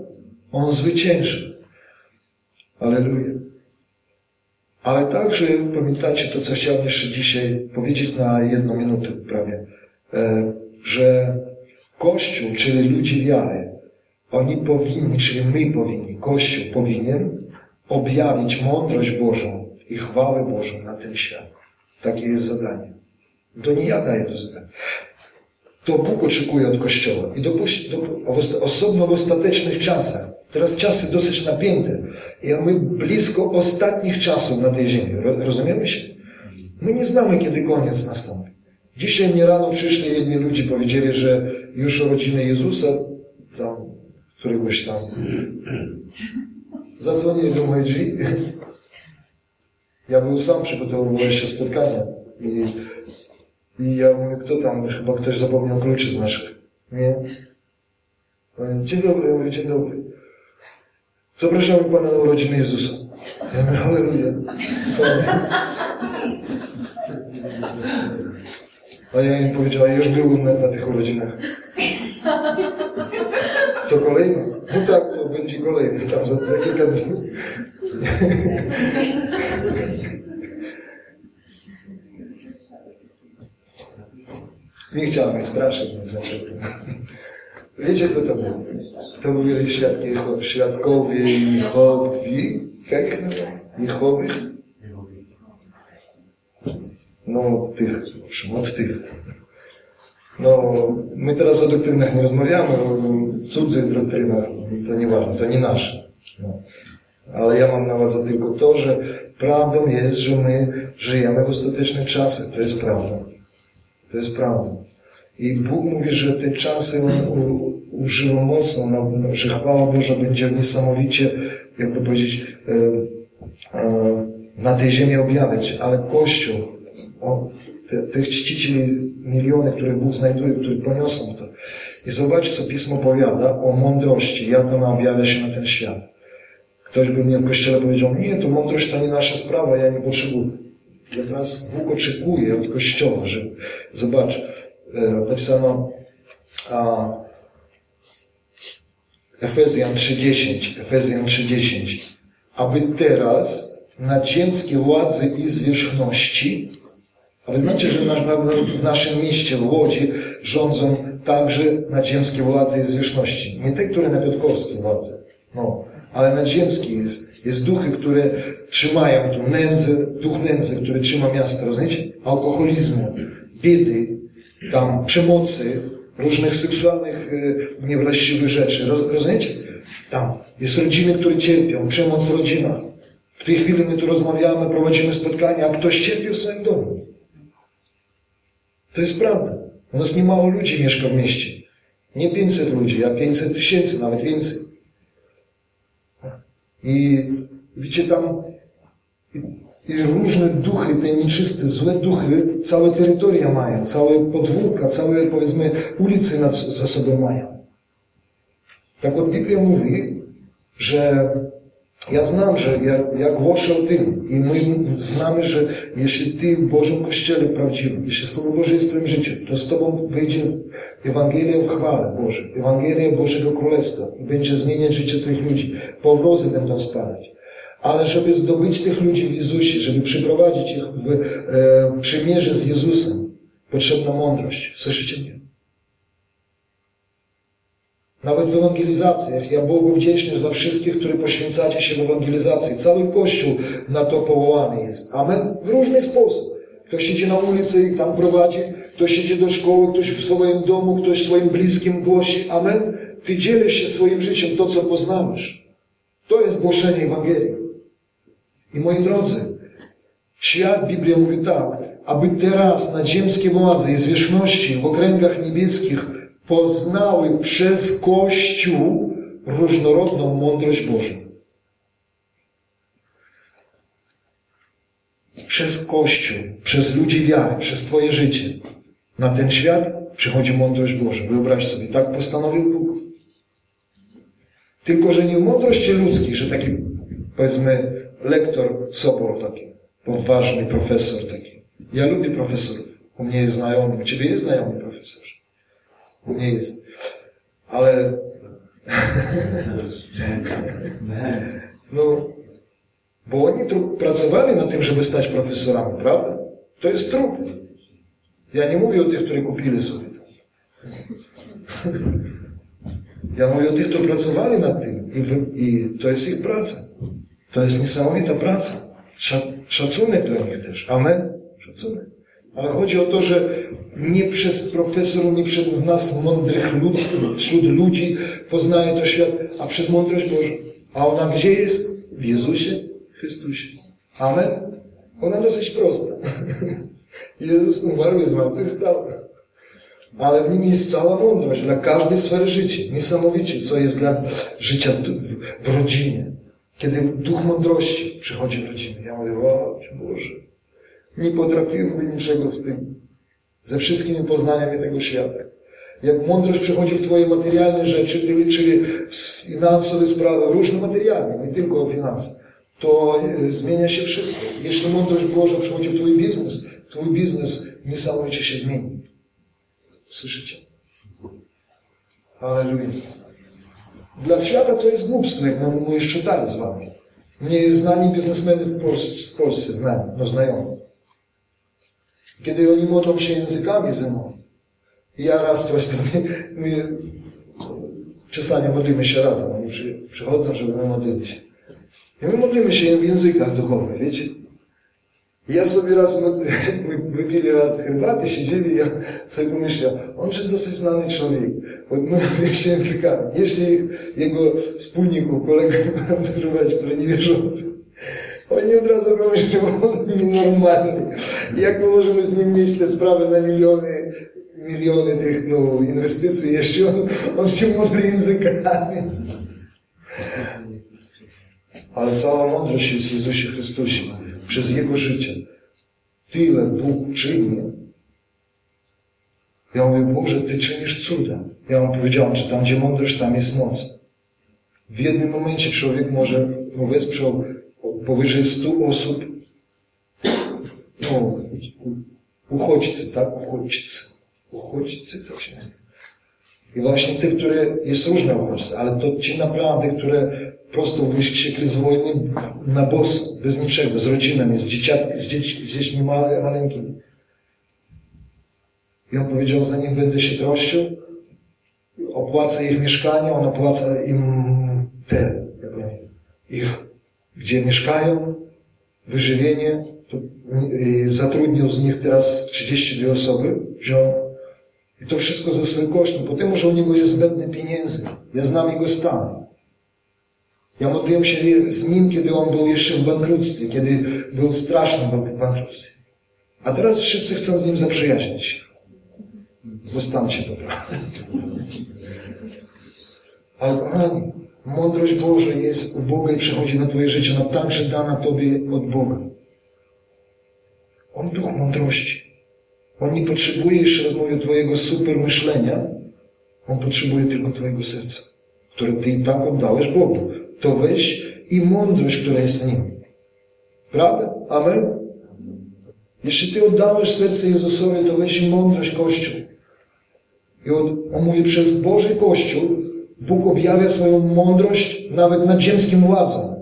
On zwyciężył. Aleluja. Ale także pamiętacie to, co chciałem jeszcze dzisiaj powiedzieć na jedną minutę prawie, e, że Kościół, czyli ludzie wiary, oni powinni, czyli my powinni, Kościół powinien objawić mądrość Bożą i chwałę Bożą na ten świat. Takie jest zadanie. To nie ja daję to zadanie. To Bóg oczekuje od Kościoła. I dopuści, do, osobno w ostatecznych czasach, teraz czasy dosyć napięte, i my blisko ostatnich czasów na tej ziemi. Rozumiemy się? My nie znamy, kiedy koniec nastąpi. Dzisiaj mnie rano przyszli jedni ludzie, powiedzieli, że już urodziny Jezusa, tam, któregoś tam, zadzwonili do mojej drzwi. Ja był sam, przygotowywałem się spotkania i i ja mówię, kto tam? Chyba ktoś zapomniał kluczy z naszych. Nie? Dzień dobry, ja mówię, dzień dobry. Zapraszamy Pana na urodziny Jezusa. Ja mówię, halleluja. A ja im powiedziałem, ja już byłem na, na tych urodzinach. Co kolejne? No tak, to będzie kolejny, tam za, za kilka dni. Nie chciałem ich. Wiecie, kto to był? To byli świadki, świadkowie Jehowi. Jak Jehowy? No, tych, od tych. No, my teraz o doktrynach nie rozmawiamy, o cudzych doktrynach, to nieważne, to nie nasze. No. Ale ja mam na uwadze tylko to, że prawdą jest, że my żyjemy w ostatecznych czasach. To jest prawda. To jest prawda. I Bóg mówi, że te czasy On używa mocno, no, że chwała Boża będzie niesamowicie, jakby powiedzieć, e, e, na tej ziemi objawiać, ale Kościół, on, te, tych czcicieli, miliony, które Bóg znajduje, które poniosą to. I zobacz, co Pismo powiada o mądrości, jak ona objawia się na ten świat. Ktoś by mnie w Kościele powiedział, nie, to mądrość to nie nasza sprawa, ja nie potrzebuję. Ja teraz Bóg oczekuje od Kościoła, że zobacz, napisano a, Efezjan 3.10, Efezjan 3.10, aby teraz nadziemskie władze i zwierzchności, a wy znacie, że w naszym mieście, w Łodzi, rządzą także nadziemskie władze i zwierzchności. Nie te, które na Piotrkowskie władze, no, ale nadziemskie jest. Jest duchy, które trzymają tu nędzę, duch nędzy, który trzyma miasto, rozumiecie? Alkoholizmu, biedy, tam przemocy, różnych seksualnych e, niewłaściwych rzeczy. Roz, rozumiecie? Tam jest rodziny, które cierpią, przemoc w rodzinach. W tej chwili my tu rozmawiamy, prowadzimy spotkania, a ktoś cierpi w swoim domu. To jest prawda. U nas nie mało ludzi mieszka w mieście. Nie 500 ludzi, a 500 tysięcy, nawet więcej. I widzicie tam, I różne duchy, te nieczyste, złe duchy, całe terytoria mają, całe podwórka, całe, powiedzmy, ulice nad, za sobą mają. Tak od Biblia mówi, że ja znam, że ja, ja głoszę o tym i my znamy, że jeśli Ty w Bożym Kościele prawdziwym, jeśli Słowo Boże jest w Twoim życiu, to z Tobą wyjdzie Ewangelia w chwale Boże, Ewangelia Bożego Królestwa i będzie zmieniać życie tych ludzi. Powrozy będą spadać. Ale żeby zdobyć tych ludzi w Jezusie, żeby przyprowadzić ich w e, przymierze z Jezusem, potrzebna mądrość. Słyszycie mnie? Nawet w ewangelizacjach. Ja Bogu wdzięczny za wszystkich, którzy poświęcacie się w ewangelizacji. Cały Kościół na to powołany jest. Amen? W różny sposób. Ktoś idzie na ulicę i tam prowadzi, ktoś idzie do szkoły, ktoś w swoim domu, ktoś swoim bliskim głosi. Amen? Ty dzielisz się swoim życiem to, co poznałeś. To jest głoszenie Ewangelii. I moi drodzy, świat, Biblia mówi tak, aby teraz na ziemskie władze i zwierzchności w okręgach niebieskich poznały przez Kościół różnorodną mądrość Bożą. Przez Kościół, przez ludzi wiary, przez Twoje życie na ten świat przychodzi mądrość Boża. Wyobraź sobie, tak postanowił Bóg. Tylko, że nie w mądrości ludzkiej, że taki, powiedzmy, lektor Sobor taki, poważny profesor taki. Ja lubię profesorów. U mnie jest znajomy, u Ciebie jest znajomy profesor nie jest. Ale no, bo oni pracowali na tym, żeby stać profesorami, prawda? To jest trud. Ja nie mówię o tych, którzy kupili sobie. Ja mówię o tych, którzy pracowali nad tym i, i to jest ich praca. To jest niesamowita praca. Szacunek dla nich też. Amen? Szacunek. Ale chodzi o to, że nie przez profesorów, nie przez nas mądrych ludzi, wśród ludzi poznaje to świat, a przez mądrość Bożą. A ona gdzie jest? W Jezusie Chrystusie. Amen? Ona dosyć prosta. Jezus umarł i zmartwychwstał. Ale w nim jest cała mądrość dla każdej sfery życia. Niesamowicie, co jest dla życia w rodzinie. Kiedy duch mądrości przychodzi w rodzinę. Ja mówię, o Boże, nie potrafiłem niczego z tym, ze wszystkimi poznaniami tego świata. Jak mądrość przychodzi w Twoje materialne rzeczy, czyli finansowe sprawy, różne materialne, nie tylko o to e, zmienia się wszystko. Jeśli mądrość Boża przychodzi w Twój biznes, Twój biznes niesamowicie się zmieni. Słyszycie? Aleluja. Dla świata to jest głupstwo, jak my jeszcze czytali z Wami. Jest znani biznesmeny w Polsce, w Polsce znani, no znajomi. Kiedy oni modlą się językami ze mną. Ja raz właśnie z nimi, my czasami modlimy się razem. Oni przy, przychodzą, żeby my modlili się. I my modlimy się w językach duchowych, wiecie? Ja sobie raz, my wypili raz herbaty, siedzieli ja sobie pomyślałem, on jest dosyć znany człowiek, modlimy się językami. Jeśli jego wspólników, kolegów będą który nie wierzący, oni od razu pomyślą, on nienormalny. Jak my możemy z nim mieć te sprawy na miliony, miliony tych no, inwestycji, jeśli on, on się modli językami. Ale cała mądrość jest w Jezusie Chrystusie. Przez Jego życie. Tyle Bóg czyni. Ja mówię, Boże, Ty czynisz cuda. Ja mu powiedziałem, że tam, gdzie mądrość, tam jest moc. W jednym momencie człowiek może wesprzał powyżej 100 osób, no, uchodźcy, tak? Uchodźcy. Uchodźcy to się nazywa. I właśnie tych, które, jest różne uchodźcy, ale to ci naprawdę, które prosto wyszli z wojny na bos, bez niczego, z rodziną, z, dzieciak, z, dzieci, z dziećmi male, maleńkimi. I on powiedział, za nich będę się troszczył, opłacę ich mieszkanie, on opłaca im te, jak ich gdzie mieszkają, wyżywienie. Zatrudnił z nich teraz 32 osoby, wziął. I to wszystko ze swojej koszty. Potem, że u niego jest zbędne pieniędzy. Ja znam jego stan. Ja modliłem się z nim, kiedy on był jeszcze w bankructwie, kiedy był strasznym bankructwie. A teraz wszyscy chcą z nim zaprzyjaźnić się. Się poprawia. Ale Mądrość Boża jest u Boga i przychodzi na Twoje życie, ona także dana Tobie od Boga. On duch mądrości. On nie potrzebuje, jeszcze raz mówię, twojego super myślenia. On potrzebuje tylko twojego serca, które ty i tak oddałeś Bogu. To weź i mądrość, która jest w nim. Prawda? Amen? Jeśli ty oddałeś serce Jezusowi, to weź mądrość Kościół. I on mówi, przez Boży Kościół Bóg objawia swoją mądrość nawet nad ziemskim władzom.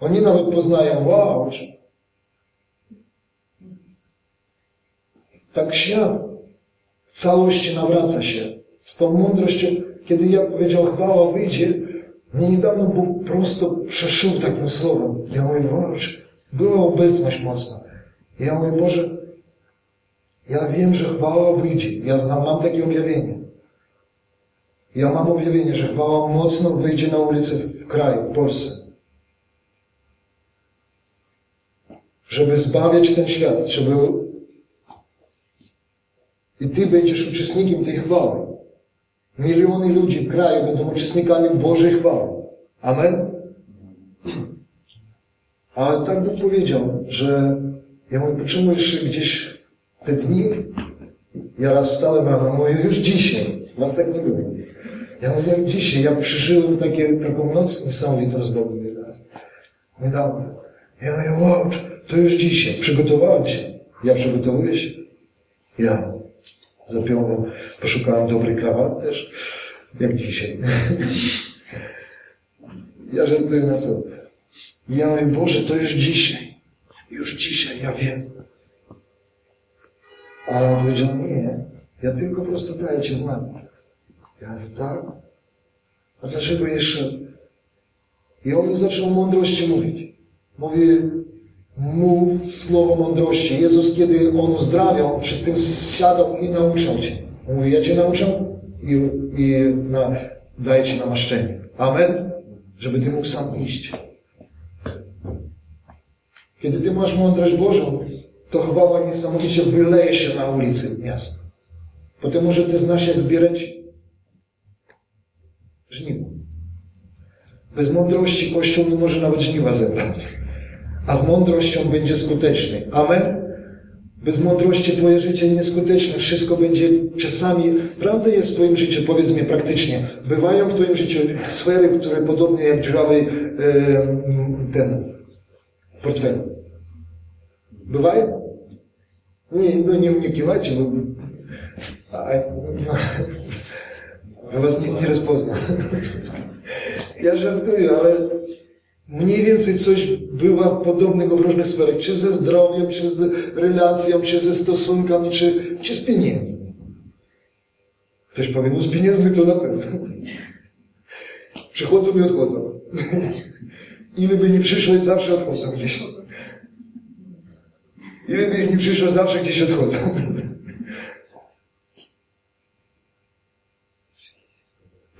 Oni nawet poznają, wow, tak świat w całości nawraca się z tą mądrością. Kiedy ja powiedział, chwała wyjdzie, mnie niedawno Bóg prosto przeszył takim słowem. Ja mówię, Boże, była obecność mocna. Ja mówię, Boże, ja wiem, że chwała wyjdzie. Ja znam, mam takie objawienie. Ja mam objawienie, że chwała mocno wyjdzie na ulicę w kraju, w Polsce. Żeby zbawiać ten świat, żeby i Ty będziesz uczestnikiem tej chwały. Miliony ludzi w kraju będą uczestnikami Bożej chwały. Amen? Ale tak Bóg powiedział, że ja mówię, potrzebujesz gdzieś te dni? Ja raz wstałem rano, mówię, już dzisiaj. Was tak nie było. Ja mówię, dzisiaj. Ja przeżyłem takie, taką noc niesamowitą z Bogiem. Niedawno. Ja mówię, wow, to już dzisiaj. Przygotowałem się. Ja przygotowuję się. Ja. Zapiąłem, poszukałem dobry krawat też, jak dzisiaj. ja żartuję na co. Ja mówię, Boże, to już dzisiaj. Już dzisiaj, ja wiem. Ale on powiedział, nie, ja tylko po prostu daję Ci znak. Ja mówię, tak? A dlaczego jeszcze? I on mi zaczął mądrości mówić. Mówi, mów słowo mądrości. Jezus, kiedy On uzdrawiał, przed tym siadał i nauczał Cię. Mówi, ja Cię nauczam i, i na, daję Ci namaszczenie. Amen? Żeby Ty mógł sam iść. Kiedy Ty masz mądrość Bożą, to chwała niesamowicie wyleje się na ulicy miasta. Potem może Ty znasz, jak zbierać żniwo. Bez mądrości Kościół nie może nawet żniwa zebrać a z mądrością będzie skuteczny. Amen? Bez mądrości Twoje życie nieskuteczne. Wszystko będzie czasami, prawda jest w Twoim życiu, powiedz mi praktycznie, bywają w Twoim życiu sfery, które podobnie jak dziurawy e, ten portfel. Bywają? Nie, no nie, nie kiwajcie, bo a, no, ja was nie, nie rozpoznam. Ja żartuję, ale Mniej więcej coś bywa podobnego w różnych sferach, czy ze zdrowiem, czy z relacją, czy ze stosunkami, czy, czy z pieniędzmi. Ktoś powie, no z pieniędzmi to na pewno. Przychodzą i odchodzą. Ile by nie przyszło, zawsze odchodzą gdzieś. Ile by nie przyszło, zawsze gdzieś odchodzą.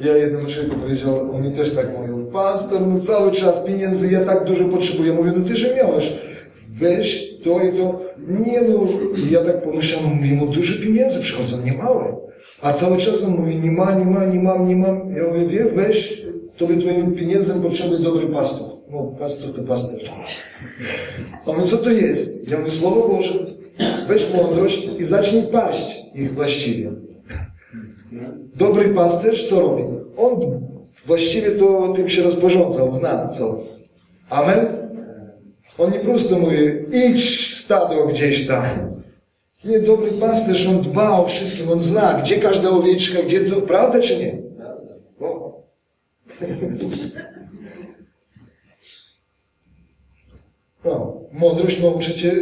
Ja jednemu człowieku powiedział, on mi też tak mówił, pastor, no cały czas pieniędzy, ja tak dużo potrzebuję. Mówię, no ty, że miałeś, weź to i to. Nie no, I ja tak pomyślałem, mówię, no dużo pieniędzy przychodzą, nie małe. A cały czas on mówi, nie ma, nie ma, nie mam, nie mam. Ja mówię, wie, weź, tobie twoim pieniędzem potrzebny dobry pastor. No, pastor to pastor. A my co to jest? Ja mówię, Słowo Boże, weź mądrość i zacznij paść ich właściwie. Dobry pasterz co robi? On właściwie to tym się rozporządza, on zna co. Amen? On nie prosto mówi, idź stado gdzieś tam. Nie, dobry pasterz, on dba o wszystkim, on zna, gdzie każda owieczka, gdzie to, prawda czy nie? O. No, mądrość nauczycie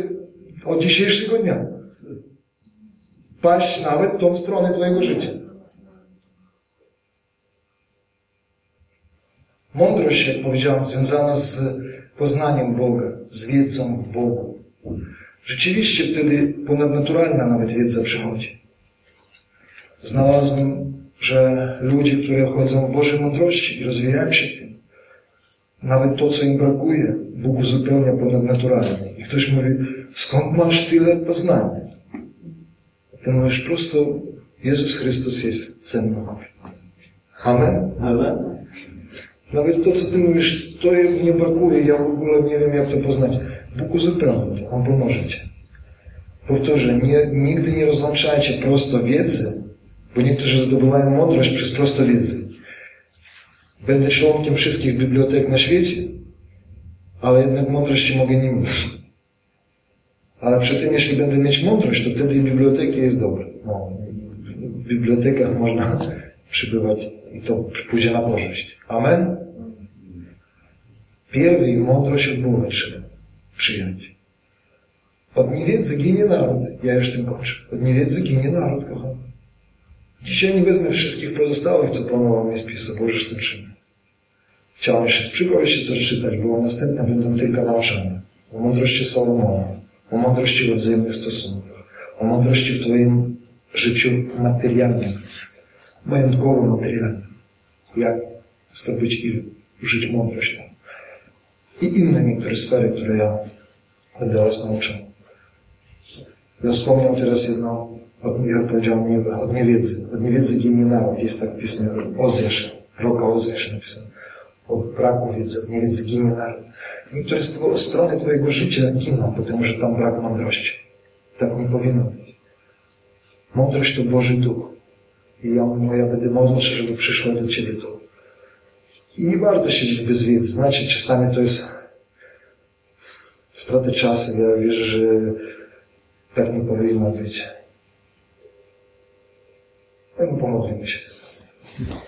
od dzisiejszego dnia. Paść nawet tą stronę Twojego życia. Mądrość, jak powiedziałem, związana z poznaniem Boga, z wiedzą w Bogu. Rzeczywiście wtedy ponadnaturalna nawet wiedza przychodzi. Znalazłem, że ludzie, które chodzą w Bożej mądrości i rozwijają się tym, nawet to, co im brakuje, Bóg uzupełnia ponadnaturalnie. I ktoś mówi, skąd masz tyle poznania? Ty mówisz prosto, Jezus Chrystus jest ze mną. Amen? Amen. Nawet to, co Ty mówisz, to mnie brakuje, ja w ogóle nie wiem, jak to poznać. Bóg uzupełni to, On pomoże Ci. Powtórzę, nie, nigdy nie rozłączajcie prosto wiedzy, bo niektórzy zdobywają mądrość przez prosto wiedzę. Będę członkiem wszystkich bibliotek na świecie, ale jednak mądrości mogę nie mieć. Ale przy tym, jeśli będę mieć mądrość, to wtedy biblioteki jest dobre. No, w bibliotekach można przybywać i to pójdzie na korzyść. Amen? Pierwej mądrość od Boga trzeba przyjąć. Od niewiedzy ginie naród. Ja już tym kończę. Od niewiedzy ginie naród, kochany. Dzisiaj nie wezmę wszystkich pozostałych, co planował mi spis Boży skończymy. Chciałem jeszcze z przypowieści coś czytać, bo następne będą tylko nauczania. O mądrości Salomona, o mądrości w wzajemnych stosunkach, o mądrości w Twoim życiu materialnym, majątkowo-materialnym. Jak zdobyć i użyć mądrość. I inne niektóre sfery, które ja będę Was nauczał. Ja wspomniał teraz jedno, od, jak powiedziałem, od niewiedzy. Od niewiedzy ginie. Jest tak pisane Ozjasz, roka Ozjasz napisane. Od braku wiedzy, od niewiedzy ginie naród. Niektóre strony Twojego życia giną, ponieważ że tam brak mądrości. Tak nie powinno być. Mądrość to Boży Duch. I ja mówię, no ja będę modlił się, żeby przyszło do Ciebie to. I nie warto siedzieć bez wiedzy. Znaczy, czasami to jest strata czasu. Ja wierzę, że tak nie powinno być. Ja mu pomodlimy się. No.